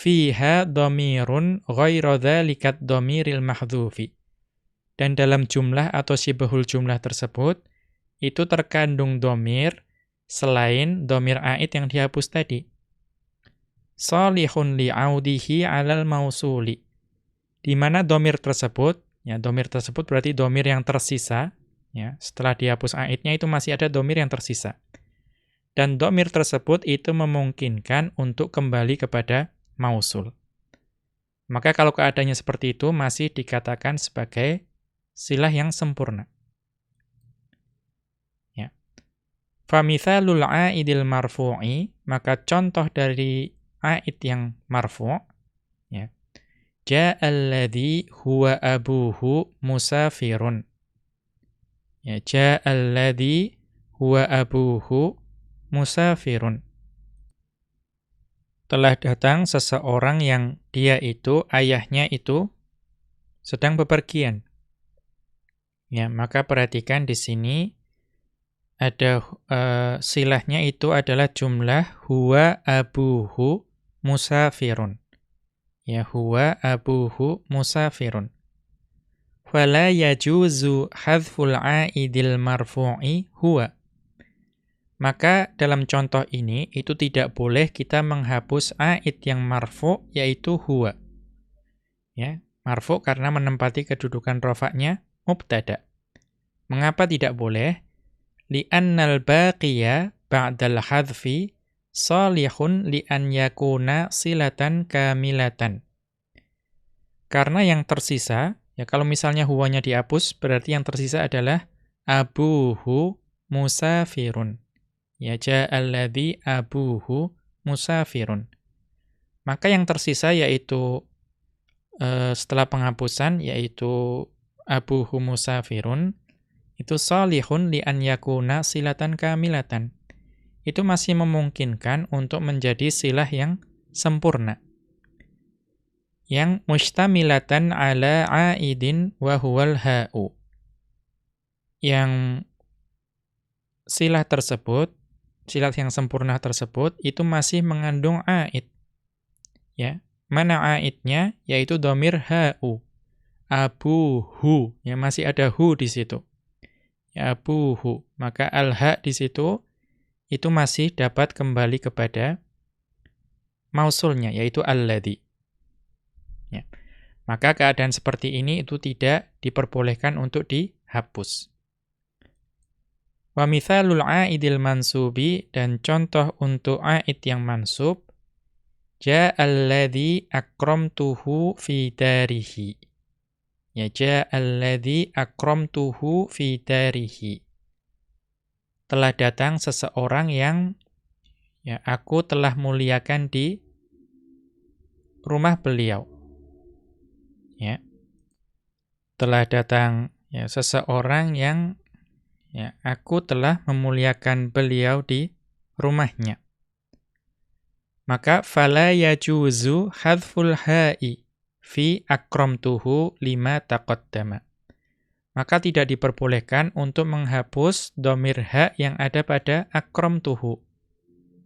fiha dhamirun ghairu dzalikat dhamiril mahdhufi. Dan dalam jumlah atau sibahul jumlah tersebut itu terkandung domir selain domir a'id yang dihapus tadi. Salihun li'audihi 'alal mausuli. Di mana domir tersebut, ya domir tersebut berarti domir yang tersisa, ya setelah dihapus a'idnya itu masih ada domir yang tersisa. Dan domir tersebut itu memungkinkan untuk kembali kepada mausul. Maka kalau keadaannya seperti itu masih dikatakan sebagai silah yang sempurna. Ya. Famithalul aidil marfu'i, maka contoh dari aid yang marfu' ya. Ja'alladzi huwa abuhu musafirun. Ya, ja'alladzi huwa abuhu musafirun telah datang seseorang yang dia itu, ayahnya itu, sedang bepergian. Ya, maka perhatikan di sini ada uh, silahnya itu adalah jumlah huwa abuhu musafirun. Ya, huwa abuhu musafirun. Fala yajuzu hadful aidil marfu'i huwa. Maka dalam contoh ini, itu tidak boleh kita menghapus a'id yang marfu, yaitu huwa. Ya, marfu karena menempati kedudukan rofaknya mubtada. Mengapa tidak boleh? Li'annal baqiya ba'dal hadfi salihun li'an yakuna silatan kamilatan. Karena yang tersisa, ya kalau misalnya huwanya dihapus, berarti yang tersisa adalah abuhu musafirun. Ya ja'alladzi abuhu musafirun. Maka yang tersisa yaitu e, setelah penghapusan yaitu abuhu musafirun itu salihun li an yakuna silatan kamilatan. Itu masih memungkinkan untuk menjadi silah yang sempurna. Yang mustamilatan ala aidin wa huwal ha'u. Yang silah tersebut silat yang sempurna tersebut itu masih mengandung aid. Ya. Mana aidnya? Yaitu domir ha'u. Abuhu. Ya, masih ada hu di situ. Ya, abuhu. Maka al-ha di situ itu masih dapat kembali kepada mausulnya, yaitu alladhi. Ya. Maka keadaan seperti ini itu tidak diperbolehkan untuk dihapus. Wa mithalul aidil mansubi dan contoh untuk aid yang mansub ja'alladzi akramtuhu fi darihi. Ya ja'alladzi akramtuhu fi darihi. Telah datang seseorang yang ya aku telah muliakan di rumah beliau. Ya. Telah datang ya seseorang yang Ya, aku telah memuliakan beliau di rumahnya. Maka fala yajuzu hadful ha'i fi akramtuhu lima taqaddama. Maka tidak diperbolehkan untuk menghapus domir ha yang ada pada akramtuhu.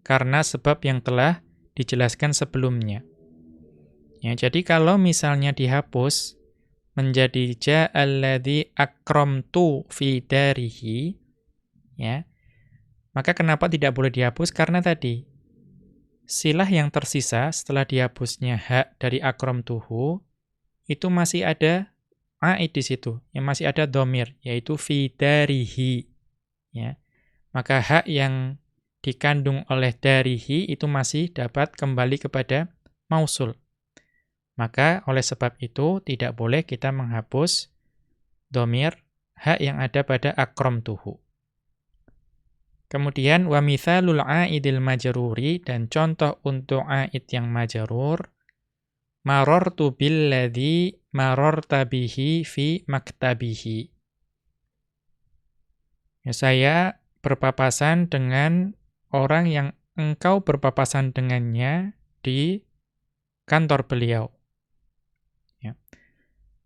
Karena sebab yang telah dijelaskan sebelumnya. Ya, jadi kalau misalnya dihapus menjadi ja'alladzi akramtu fi darihi ya. Maka kenapa tidak boleh dihapus? Karena tadi silah yang tersisa setelah dihapusnya hak dari akramtuhu itu masih ada aid di situ yang masih ada domir yaitu fi darihi ya. Maka hak yang dikandung oleh darihi itu masih dapat kembali kepada mausul maka oleh sebab itu tidak boleh kita menghapus domir hak yang ada pada akrom tuhu. Kemudian wa mithalul aidil majruri dan contoh untuk aid yang majrur marartu billadhi mararta bihi fi maktabihi. Ya, saya berpapasan dengan orang yang engkau berpapasan dengannya di kantor beliau.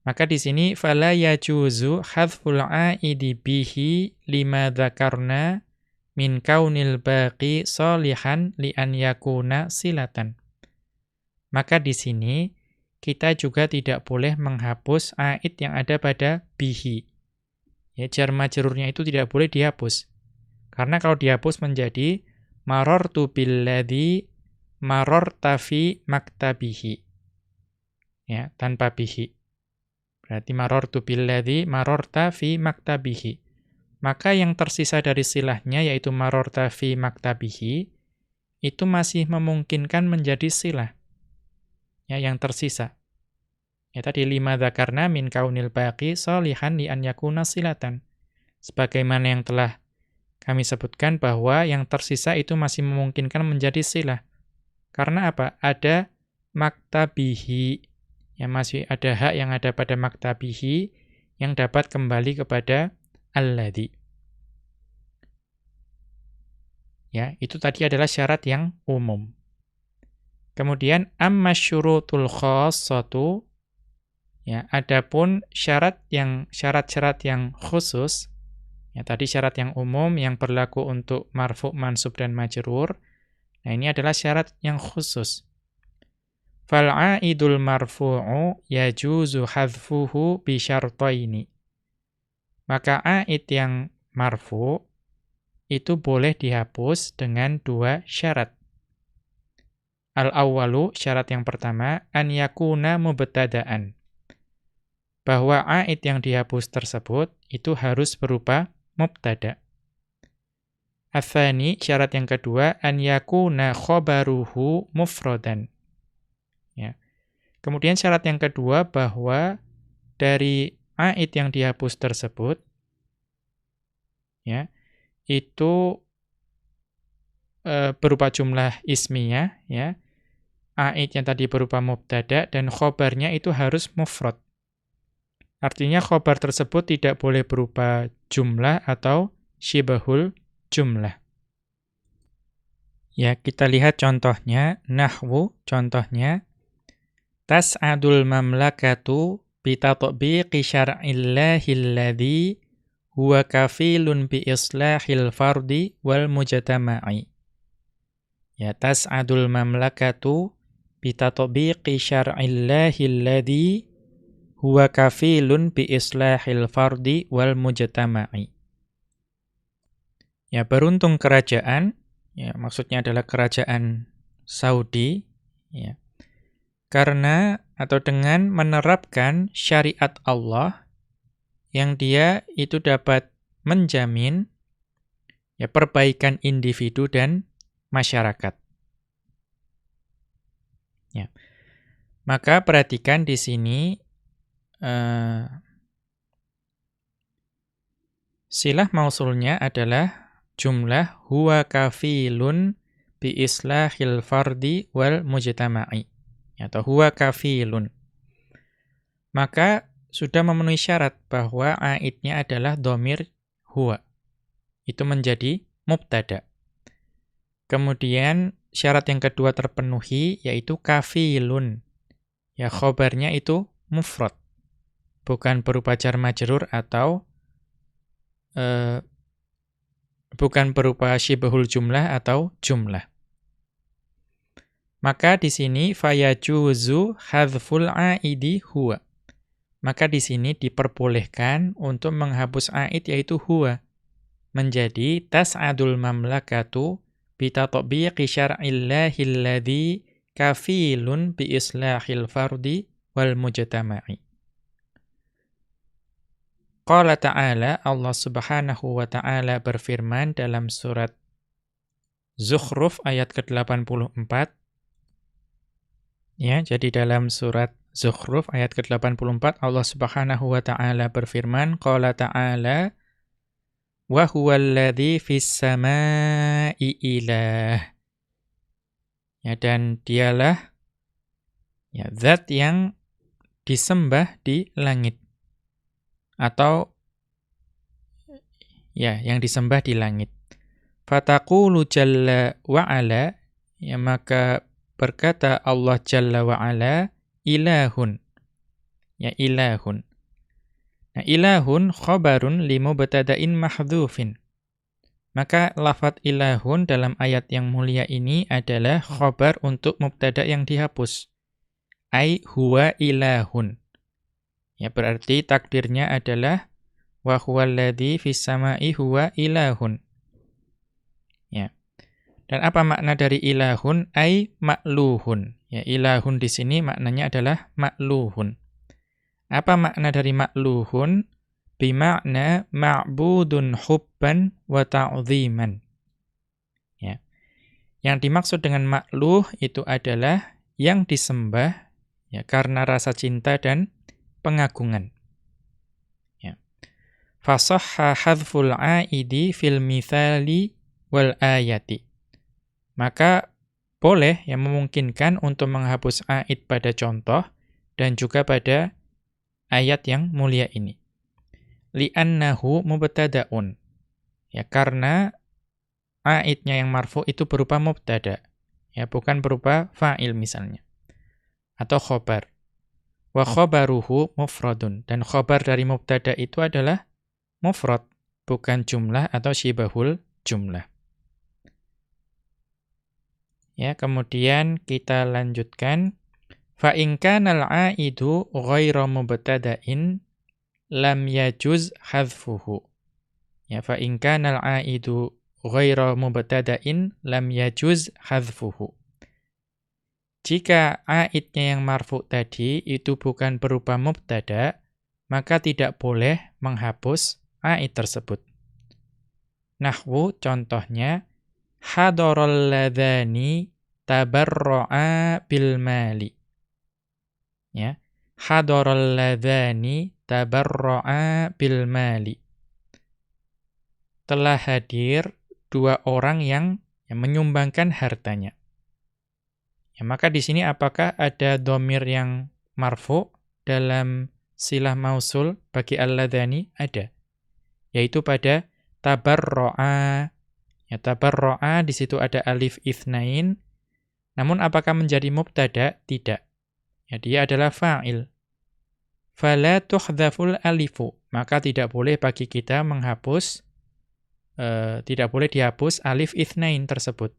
Maka di sini fala yajuzu hadful aidi bihi lima dzakarna min kaunil baqi salihan li an yakuna silatan. Maka di sini kita juga tidak boleh menghapus ait yang ada pada bihi. Ya, jar majrurnya itu tidak boleh dihapus. Karena kalau dihapus menjadi marartu billadzi mararta fi maktabihi. Ya, tanpa bihi. Berarti marartu billadzi mararta fi maktabihi. Maka yang tersisa dari silahnya yaitu mararta fi maktabihi itu masih memungkinkan menjadi silah ya yang tersisa. Ya tadi lima dzakarna min kaunil baqi salihan li an yakuna silatan. Sebagaimana yang telah kami sebutkan bahwa yang tersisa itu masih memungkinkan menjadi silah. Karena apa? Ada maktabihi. Ya masih ada hak yang ada pada maktabihi yang dapat kembali kepada alladhi. Ya, itu tadi adalah syarat yang umum. Kemudian amma syurutul khassatu ya adapun syarat yang syarat-syarat yang khusus ya tadi syarat yang umum yang berlaku untuk marfu mansub dan majrur nah ini adalah syarat yang khusus fal aidul marfu'u yajuzu hadfuhu bi syartaini maka aid yang marfu itu boleh dihapus dengan dua syarat Al-awwalu, syarat yang pertama, an yakuna mubtada'an. Bahwa a'id yang dihapus tersebut, itu harus berupa mubtada. Athani, syarat yang kedua, an yakuna khobaruhu mufrodan. Kemudian syarat yang kedua, bahwa dari a'id yang dihapus tersebut, ya, itu e, berupa jumlah ismiyah, ya, aid yang tadi berupa mubtada dan khobarnya itu harus mufrad. Artinya khobar tersebut tidak boleh berupa jumlah atau syibahul jumlah. Ya, kita lihat contohnya, nahwu contohnya tas'adul mamlakatu bitatbiqi syar'illahi alladhi huwa kafilun bi islahil fardi wal mujtama'i. Ya tas'adul mamlakatu bitatbiqi syar'illahi alladhi huwa kafilun bi islahil fardi wal mujtama'i. Ya, beruntung kerajaan, ya maksudnya adalah kerajaan Saudi, ya. Karena atau dengan menerapkan syariat Allah yang dia itu dapat menjamin ya perbaikan individu dan masyarakat. Ya. Maka perhatikan di sini uh, silah mausulnya adalah jumlah huwa kafilun bi islahil fardi wal mujtama'i atau huwa kafilun. Maka sudah memenuhi syarat bahwa aidnya adalah domir huwa. Itu menjadi mubtada. Kemudian syarat yang kedua terpenuhi yaitu kafilun. Ya khobarnya itu mufrad. Bukan berupa jar majrur atau uh, bukan berupa syibhul jumlah atau jumlah. Maka di sini fayajuzu hadzful aidi huwa. Maka di sini diperbolehkan untuk menghapus aid yaitu huwa menjadi tas'adul mamlakatu bitatbiqi syar'illahi alladhi kafilun bi islahil fardi wal mujtama'i. Qala ta'ala Allah Subhanahu wa ta'ala berfirman dalam surat Zukhruf ayat ke-84 Ya, jadi dalam surat Zukhruf ayat ke-84 Allah Subhanahu wa taala berfirman qala ta'ala wa huwallazi fis samaa'i ilah. Ya dan dialah Ya, zat yang disembah di langit. Atau ya, yang disembah di langit. Fataqulu jalla wa ala, ya maka berkata Allah jalla wa ala, ilahun. Ya, ilahun. Nah, ilahun khobarun limu betadain mahdhufin. Maka lafat ilahun dalam ayat yang mulia ini adalah khobar untuk mubtada yang dihapus. Ai huwa ilahun. Ya berarti takdirnya adalah wa huwallazi fis sama'i huwa ilahun. Dan apa makna dari ilahun? Ai makluhun. Ya, ilahun di sini maknanya adalah makluhun. Apa makna dari makluhun? Bimakna ma'budun hubban wa ta'ziman. Ya. Yang dimaksud dengan makluh itu adalah yang disembah ya karena rasa cinta dan pengagungan. Ya. Fasahha hadful aidi fil mithali wal ayati. Maka boleh yang memungkinkan untuk menghapus aid pada contoh dan juga pada ayat yang mulia ini. Li'annahu mubtada'un. Ya karena aidnya yang marfu itu berupa mubtada. Ya bukan berupa fa'il misalnya. Atau khobar. Wa khobaruhu mufradun. Dan khobar dari mubtada itu adalah mufrad, bukan jumlah atau syibahul jumlah. Ya, kemudian kita lanjutkan fa in kana al-aidu ghairu mubtada'in lam yajuz hadfuhu. Ya, fa in kana al-aidu ghairu mubtada'in lam yajuz hadfuhu. Jika aidnya yang marfu tadi itu bukan berupa mubtada, maka tidak boleh menghapus aid tersebut. Nahwu contohnya hadarul ladhani tabarra'a bil mali. Ya. Hadarul ladhani tabarra'a bil mali. Telah hadir dua orang yang, yang menyumbangkan hartanya. Ya, maka di sini apakah ada domir yang marfu dalam silah mausul bagi al-ladhani? Ada. Yaitu pada tabarro'a Ya tabarro'a di situ ada alif ithnain. Namun apakah menjadi mubtada? Tidak. Ya dia adalah fa'il. Fala tuhdhaful alifu. Maka tidak boleh bagi kita menghapus uh, tidak boleh dihapus alif ithnain tersebut.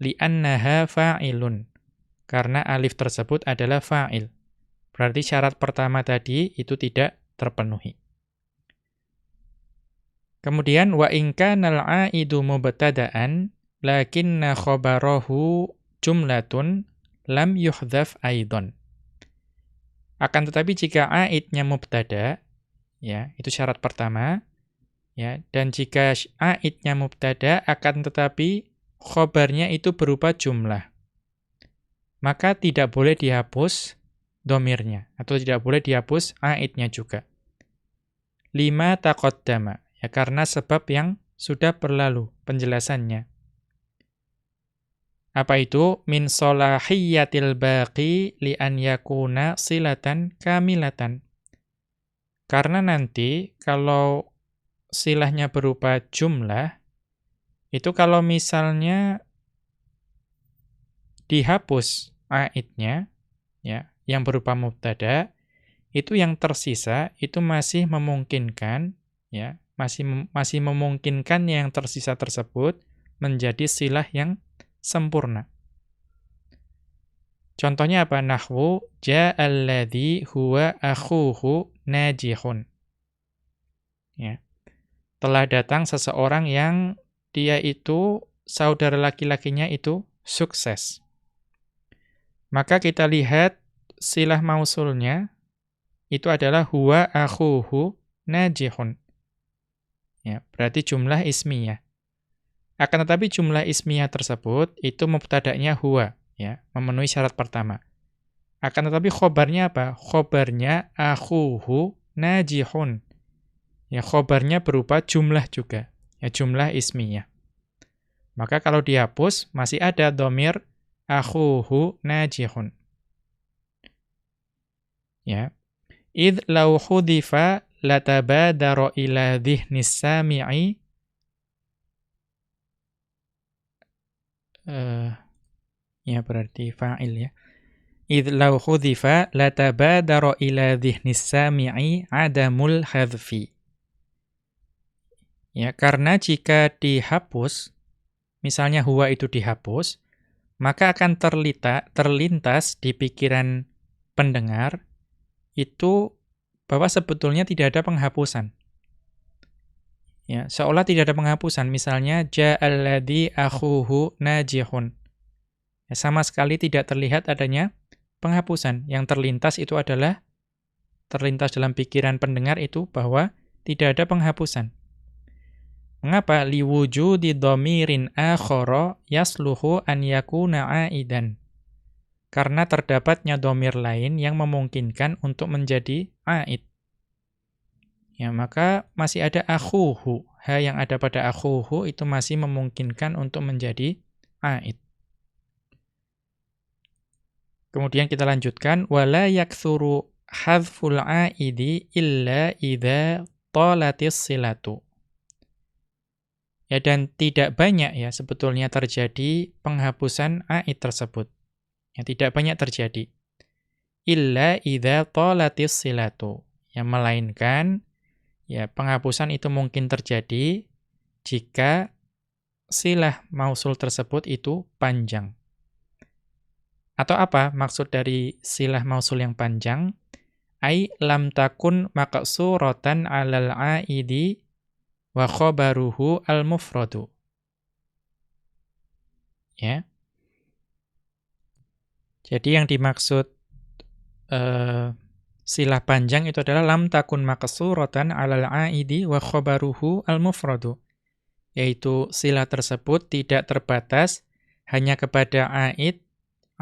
Li'annaha fa'ilun. Karena alif tersebut adalah fa'il. Berarti syarat pertama tadi itu tidak terpenuhi. Kemudian wa in kana aidu mubtada'an lakinna khabarahu jumlatun lam yuhdhaf aidan. Akan tetapi jika aidnya mubtada ya, itu syarat pertama ya, dan jika aidnya mubtada akan tetapi khobarnya itu berupa jumlah. Maka tidak boleh dihapus domirnya atau tidak boleh dihapus aidnya juga. Lima taqaddama Ya karena sebab yang sudah berlalu penjelasannya. Apa itu? Min solahiyatil baqi li an yakuna silatan kamilatan. Karena nanti kalau silahnya berupa jumlah, itu kalau misalnya dihapus aidnya, ya, yang berupa mubtada, itu yang tersisa itu masih memungkinkan, ya, masih masih memungkinkan yang tersisa tersebut menjadi silah yang sempurna. Contohnya apa? Nahwu ja'alladzi huwa akhuhu najihun. Ya. Telah datang seseorang yang dia itu saudara laki-lakinya itu sukses. Maka kita lihat silah mausulnya itu adalah huwa akhuhu najihun. Ya, berarti jumlah ismiyah. Akan tetapi jumlah ismiyah tersebut itu mubtada'nya huwa, ya, memenuhi syarat pertama. Akan tetapi khobarnya apa? Khobarnya akhuhu najihun. Ya, khobarnya berupa jumlah juga, ya jumlah ismiyah. Maka kalau dihapus masih ada domir akhuhu najihun. Ya. Id law hudifa latabadara ila dhihnis sami'i uh, ya berarti fa'il ya. Id law hudifa latabadara ila dhihnis sami'i adamul hadfi. Ya, karena jika dihapus, misalnya huwa itu dihapus, maka akan terlita, terlintas di pikiran pendengar itu bahwa sebetulnya tidak ada penghapusan. Ya, seolah tidak ada penghapusan. Misalnya ja'alladzi akhuhu najihun. Ya, sama sekali tidak terlihat adanya penghapusan. Yang terlintas itu adalah terlintas dalam pikiran pendengar itu bahwa tidak ada penghapusan. Mengapa liwujudi dhamirin akhara yasluhu an yakuna aidan? Karena terdapatnya domir lain yang memungkinkan untuk menjadi aid. Ya, maka masih ada akhuhu. Ha yang ada pada akhuhu itu masih memungkinkan untuk menjadi aid. Kemudian kita lanjutkan wala yakthuru hadful aidi illa idza talatis silatu. Ya dan tidak banyak ya sebetulnya terjadi penghapusan aid tersebut. Yang tidak banyak terjadi. Illa idza talatis silatu. Yang melainkan ya penghapusan itu mungkin terjadi jika silah mausul tersebut itu panjang. Atau apa maksud dari silah mausul yang panjang? Ai lam takun maqsuratan 'alal 'aidi wa khabaruhu al-mufradu. Ya. Jadi yang dimaksud uh, silah panjang itu adalah lam takun maqsuratan 'alal 'aidi wa khabaruhu al-mufradu. Yaitu silah tersebut tidak terbatas hanya kepada aid,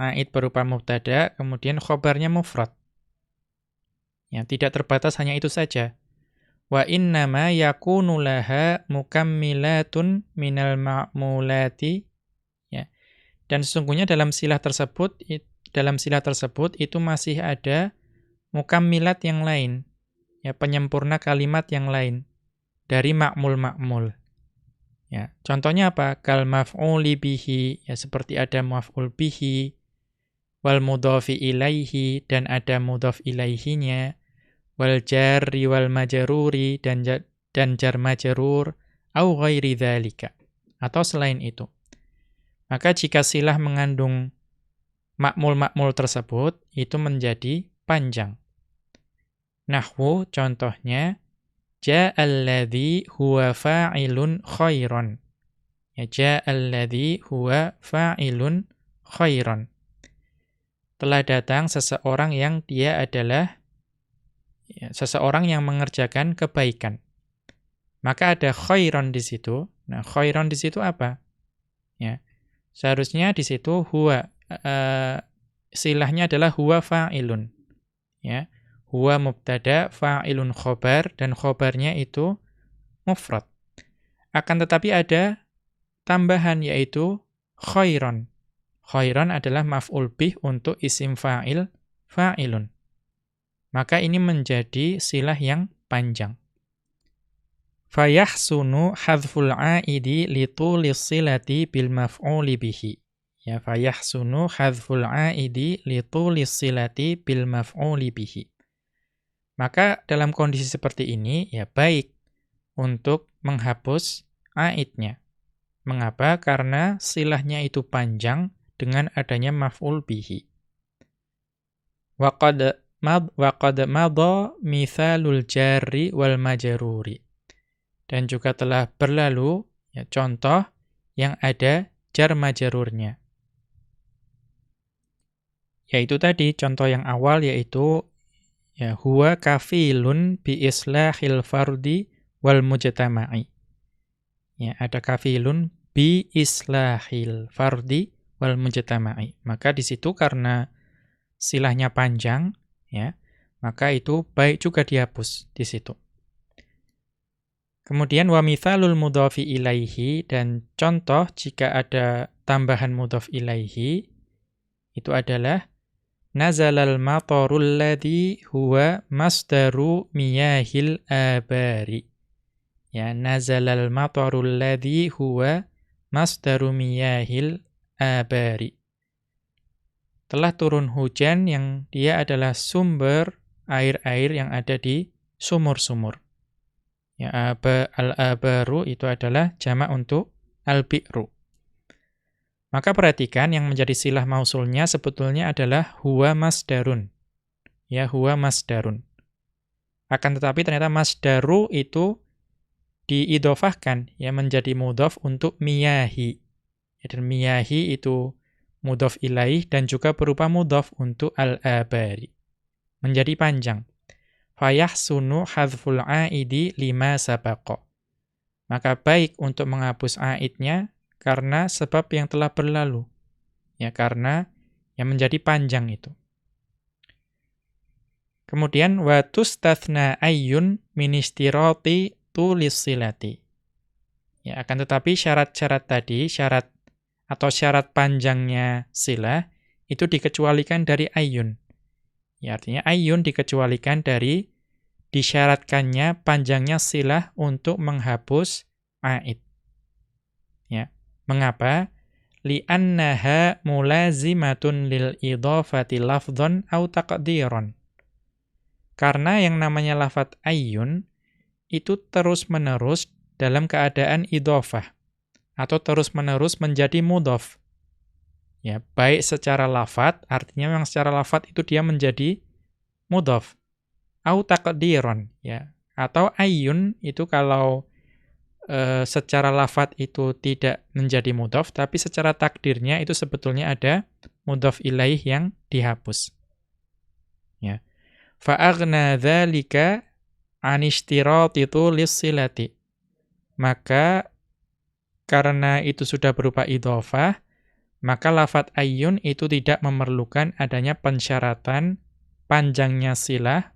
aid berupa mubtada, kemudian khobarnya mufrad. Ya, tidak terbatas hanya itu saja. Wa innama yakunu laha mukammilatun minal ma'mulati ya. Dan sesungguhnya dalam silah tersebut dalam sila tersebut itu masih ada mukammilat yang lain, ya penyempurna kalimat yang lain dari ma'mul-ma'mul. Ya, contohnya apa? Kal maf'uli bihi, ya seperti ada maf'ul bihi, wal mudhafi ilaihi dan ada mudhaf ilaihinya, wal jarri wal majruri dan dan jar majrur au ghairi dzalika atau selain itu. Maka jika silah mengandung makmul-makmul tersebut itu menjadi panjang. Nahwu contohnya ja'alladzi huwa fa'ilun khairan. Ya ja'alladzi huwa fa'ilun khairan. Telah datang seseorang yang dia adalah ya, seseorang yang mengerjakan kebaikan. Maka ada khairan di situ. Nah, khairan di situ apa? Ya. Seharusnya di situ huwa uh, silahnya adalah huwa fa'ilun. Ya. Huwa mubtada, fa'ilun khobar, dan khobarnya itu mufrad. Akan tetapi ada tambahan yaitu khairon. Khairon adalah maf'ul bih untuk isim fa'il, fa'ilun. Maka ini menjadi silah yang panjang. Fayahsunu hadful a'idi litulis silati bil maf'uli bihi. Ya fayahsunu hadzful aidi li tulis silati bil maf'uli bihi. Maka dalam kondisi seperti ini ya baik untuk menghapus aidnya. Mengapa? Karena silahnya itu panjang dengan adanya maf'ul bihi. Wa qad mad wa qad madha mithalul jarri wal majruri. Dan juga telah berlalu ya contoh yang ada jar majrurnya. Yaitu tadi contoh yang awal yaitu ya huwa kafilun bi islahil fardi wal mujtama'i. Ya, ada kafilun bi islahil fardi wal mujtama'i. Maka di situ karena silahnya panjang ya, maka itu baik juga dihapus di situ. Kemudian wa mithalul mudhafi ilaihi dan contoh jika ada tambahan mudhaf ilaihi itu adalah nazalal matarul ladhi huwa masdaru miyahil abari. Ya, nazalal matarul ladhi huwa masdaru miyahil abari. Telah turun hujan yang dia adalah sumber air-air yang ada di sumur-sumur. Ya, aba, al-abaru itu adalah jamak untuk al-bi'ru. Maka perhatikan yang menjadi silah mausulnya sebetulnya adalah huwa masdarun. Ya, huwa masdarun. Akan tetapi ternyata masdaru itu diidofahkan ya menjadi mudhof untuk miyahi. Ya, dan miyahi itu mudhof ilaih dan juga berupa mudhof untuk al-abari. Menjadi panjang. Fayahsunu hadful aidi lima sabaqo. Maka baik untuk menghapus aidnya karena sebab yang telah berlalu. Ya, karena yang menjadi panjang itu. Kemudian wa tustathna ayyun min istirati tulisilati. Ya, akan tetapi syarat-syarat tadi, syarat atau syarat panjangnya sila itu dikecualikan dari ayyun. Ya, artinya ayyun dikecualikan dari disyaratkannya panjangnya silah untuk menghapus aid. Mengapa? Li'annaha mulazimatun lil idhafati lafdhan au taqdiran. Karena yang namanya lafat ayyun itu terus-menerus dalam keadaan idhafah atau terus-menerus menjadi mudhaf. Ya, baik secara lafat, artinya memang secara lafat itu dia menjadi mudhaf. Au taqdiran, ya. Atau ayyun itu kalau e, secara lafat itu tidak menjadi mudhaf, tapi secara takdirnya itu sebetulnya ada mudhaf ilaih yang dihapus. Ya. Fa'aghna dzalika itu lissilati. Maka karena itu sudah berupa idhofah, maka lafat ayyun itu tidak memerlukan adanya pensyaratan panjangnya silah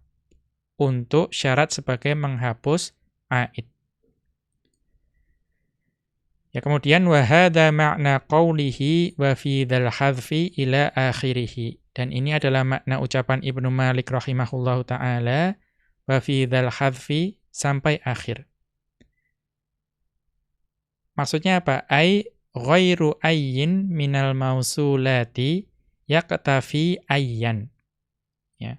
untuk syarat sebagai menghapus aid. Ya kemudian wa hadza ma'na qawlihi wa fi dzal hadfi ila akhirih. Dan ini adalah makna ucapan Ibnu Malik rahimahullahu taala wa fi dzal hadfi sampai akhir. Maksudnya apa? Ai ghairu ayyin minal mausulati yaqtafi ayyan. Ya.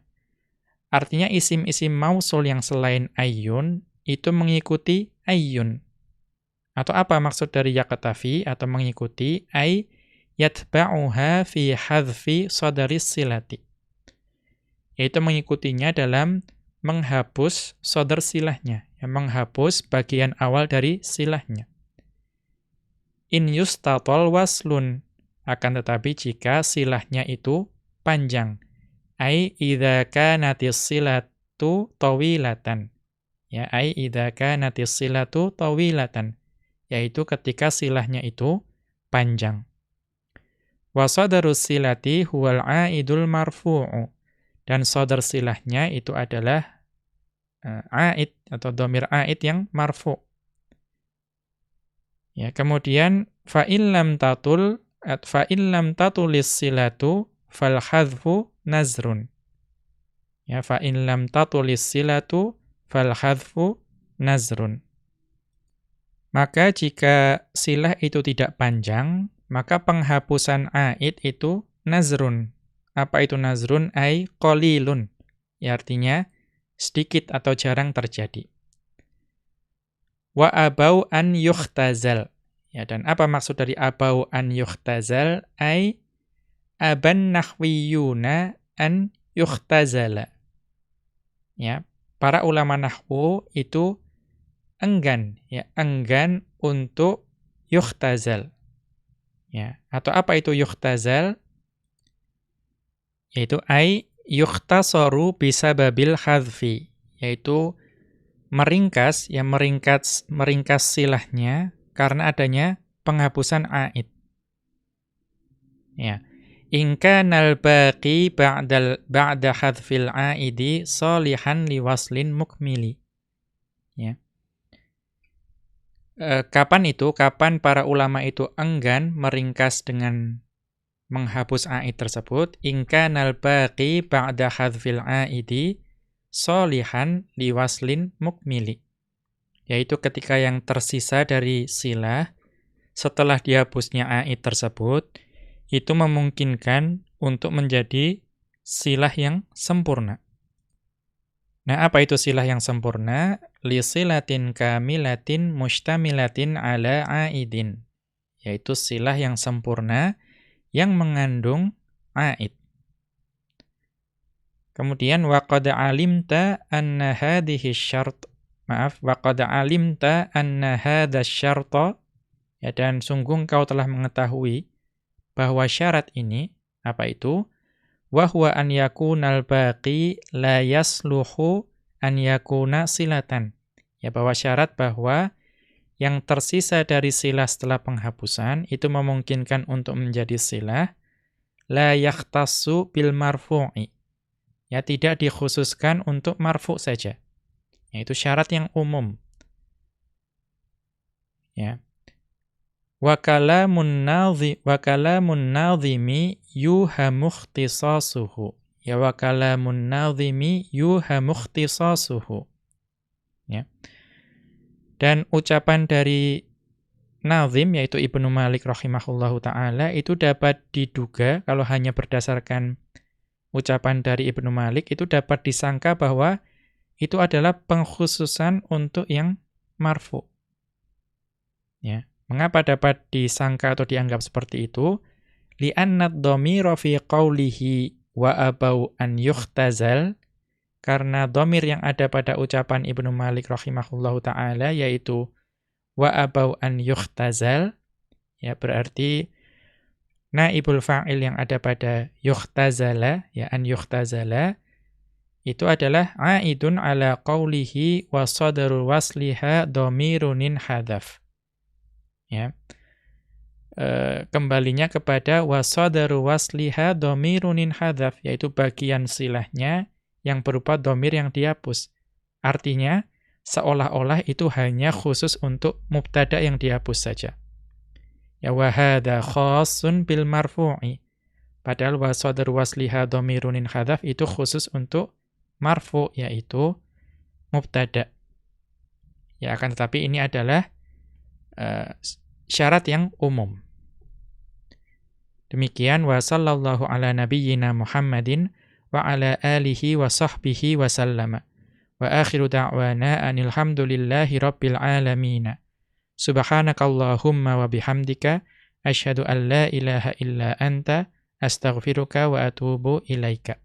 Artinya isim-isim mausul yang selain ayyun itu mengikuti ayyun. Atau apa maksud dari yakatafi atau mengikuti? Ay yatba'uha fi hadfi sadaris silati. Yaitu mengikutinya dalam menghapus sodar silahnya. Yang menghapus bagian awal dari silahnya. In yustatol waslun. Akan tetapi jika silahnya itu panjang. Ay idha kanatis silatu tawilatan. Ya, ay idha kanatis silatu tawilatan yaitu ketika silahnya itu panjang. Wasadarus silati huwal aidul marfu'u. Dan sodar silahnya itu adalah uh, aid atau domir aid yang marfu'. Ya, kemudian fa'illam tatul fa'illam tatulis silatu fal hadfu nazrun. Ya, fa'illam tatulis silatu fal hadfu nazrun. Maka jika silah itu tidak panjang, maka penghapusan aid itu nazrun. Apa itu nazrun? Ay qalilun. Ya, artinya sedikit atau jarang terjadi. Wa abau an yuhtazal. Ya, dan apa maksud dari abau an yuhtazal? Ay aban nahwiyuna an yuhtazala. Ya, para ulama nahwu itu enggan ya enggan untuk yuhtazal. Ya atau apa itu yuhtazal? Yaitu ai yukhtasaru bisababil hadfi yaitu meringkas ya meringkas meringkas silahnya karena adanya penghapusan aid. Ya in kanal baqi ba'dal ba'da hadfil aidi salihan liwaslin mukmili ya Eh, kapan itu? Kapan para ulama itu enggan meringkas dengan menghapus aid tersebut ingka nalbaqi ba'da hadfil aidi solihan liwaslin mukmili. Yaitu ketika yang tersisa dari silah setelah dihapusnya aid tersebut itu memungkinkan untuk menjadi silah yang sempurna. Nah, apa itu silah yang sempurna? Lisilatin kamilatin mustamilatin ala aidin. Yaitu silah yang sempurna yang mengandung aid. Kemudian waqad alimta anna hadhihi syart maaf waqad alimta anna hadha syarta ya dan sungguh kau telah mengetahui bahwa syarat ini apa itu wahwa an yakunal baqi la yasluhu an yakuna silatan. Ya bahwa syarat bahwa yang tersisa dari silah setelah penghapusan itu memungkinkan untuk menjadi silah la yakhtassu bil marfu'i. Ya tidak dikhususkan untuk marfu' saja. Yaitu syarat yang umum. Ya. Wa kalamun nadhi wa kalamun nadhimi yuhamu ikhtisasuhu. Ya wa kalamun nadhimi yuhamu. Ya. Dan ucapan dari nazim yaitu Ibnu Malik rahimahullahu taala itu dapat diduga kalau hanya berdasarkan ucapan dari Ibnu Malik itu dapat disangka bahwa itu adalah pengkhususan untuk yang marfu. Ya. Mengapa dapat disangka atau dianggap seperti itu? Li'annad dhamira fi qawlihi wa abau an yukhtazal karena domir yang ada pada ucapan Ibnu Malik rahimahullahu taala yaitu wa abau an yukhtazal ya berarti naibul fa'il yang ada pada yukhtazala ya an yukhtazala itu adalah aidun ala qawlihi wa sadarul wasliha dhamirunin hadaf ya. E, kembalinya kepada wasadaru wasliha domirunin hadaf yaitu bagian silahnya yang berupa domir yang dihapus. Artinya seolah-olah itu hanya khusus untuk mubtada yang dihapus saja. Ya wahada khasun bil marfu'i. Padahal wasadaru wasliha domirunin hadaf itu khusus untuk marfu yaitu mubtada. Ya akan tetapi ini adalah uh, syarat yang umum. Demikian wa sallallahu ala nabiyyina Muhammadin wa ala alihi wa sahbihi wa sallama. Wa akhiru da'wana anil hamdulillahi rabbil alamin. Subhanakallahumma wa bihamdika asyhadu an la ilaha illa anta astaghfiruka wa atubu ilaika.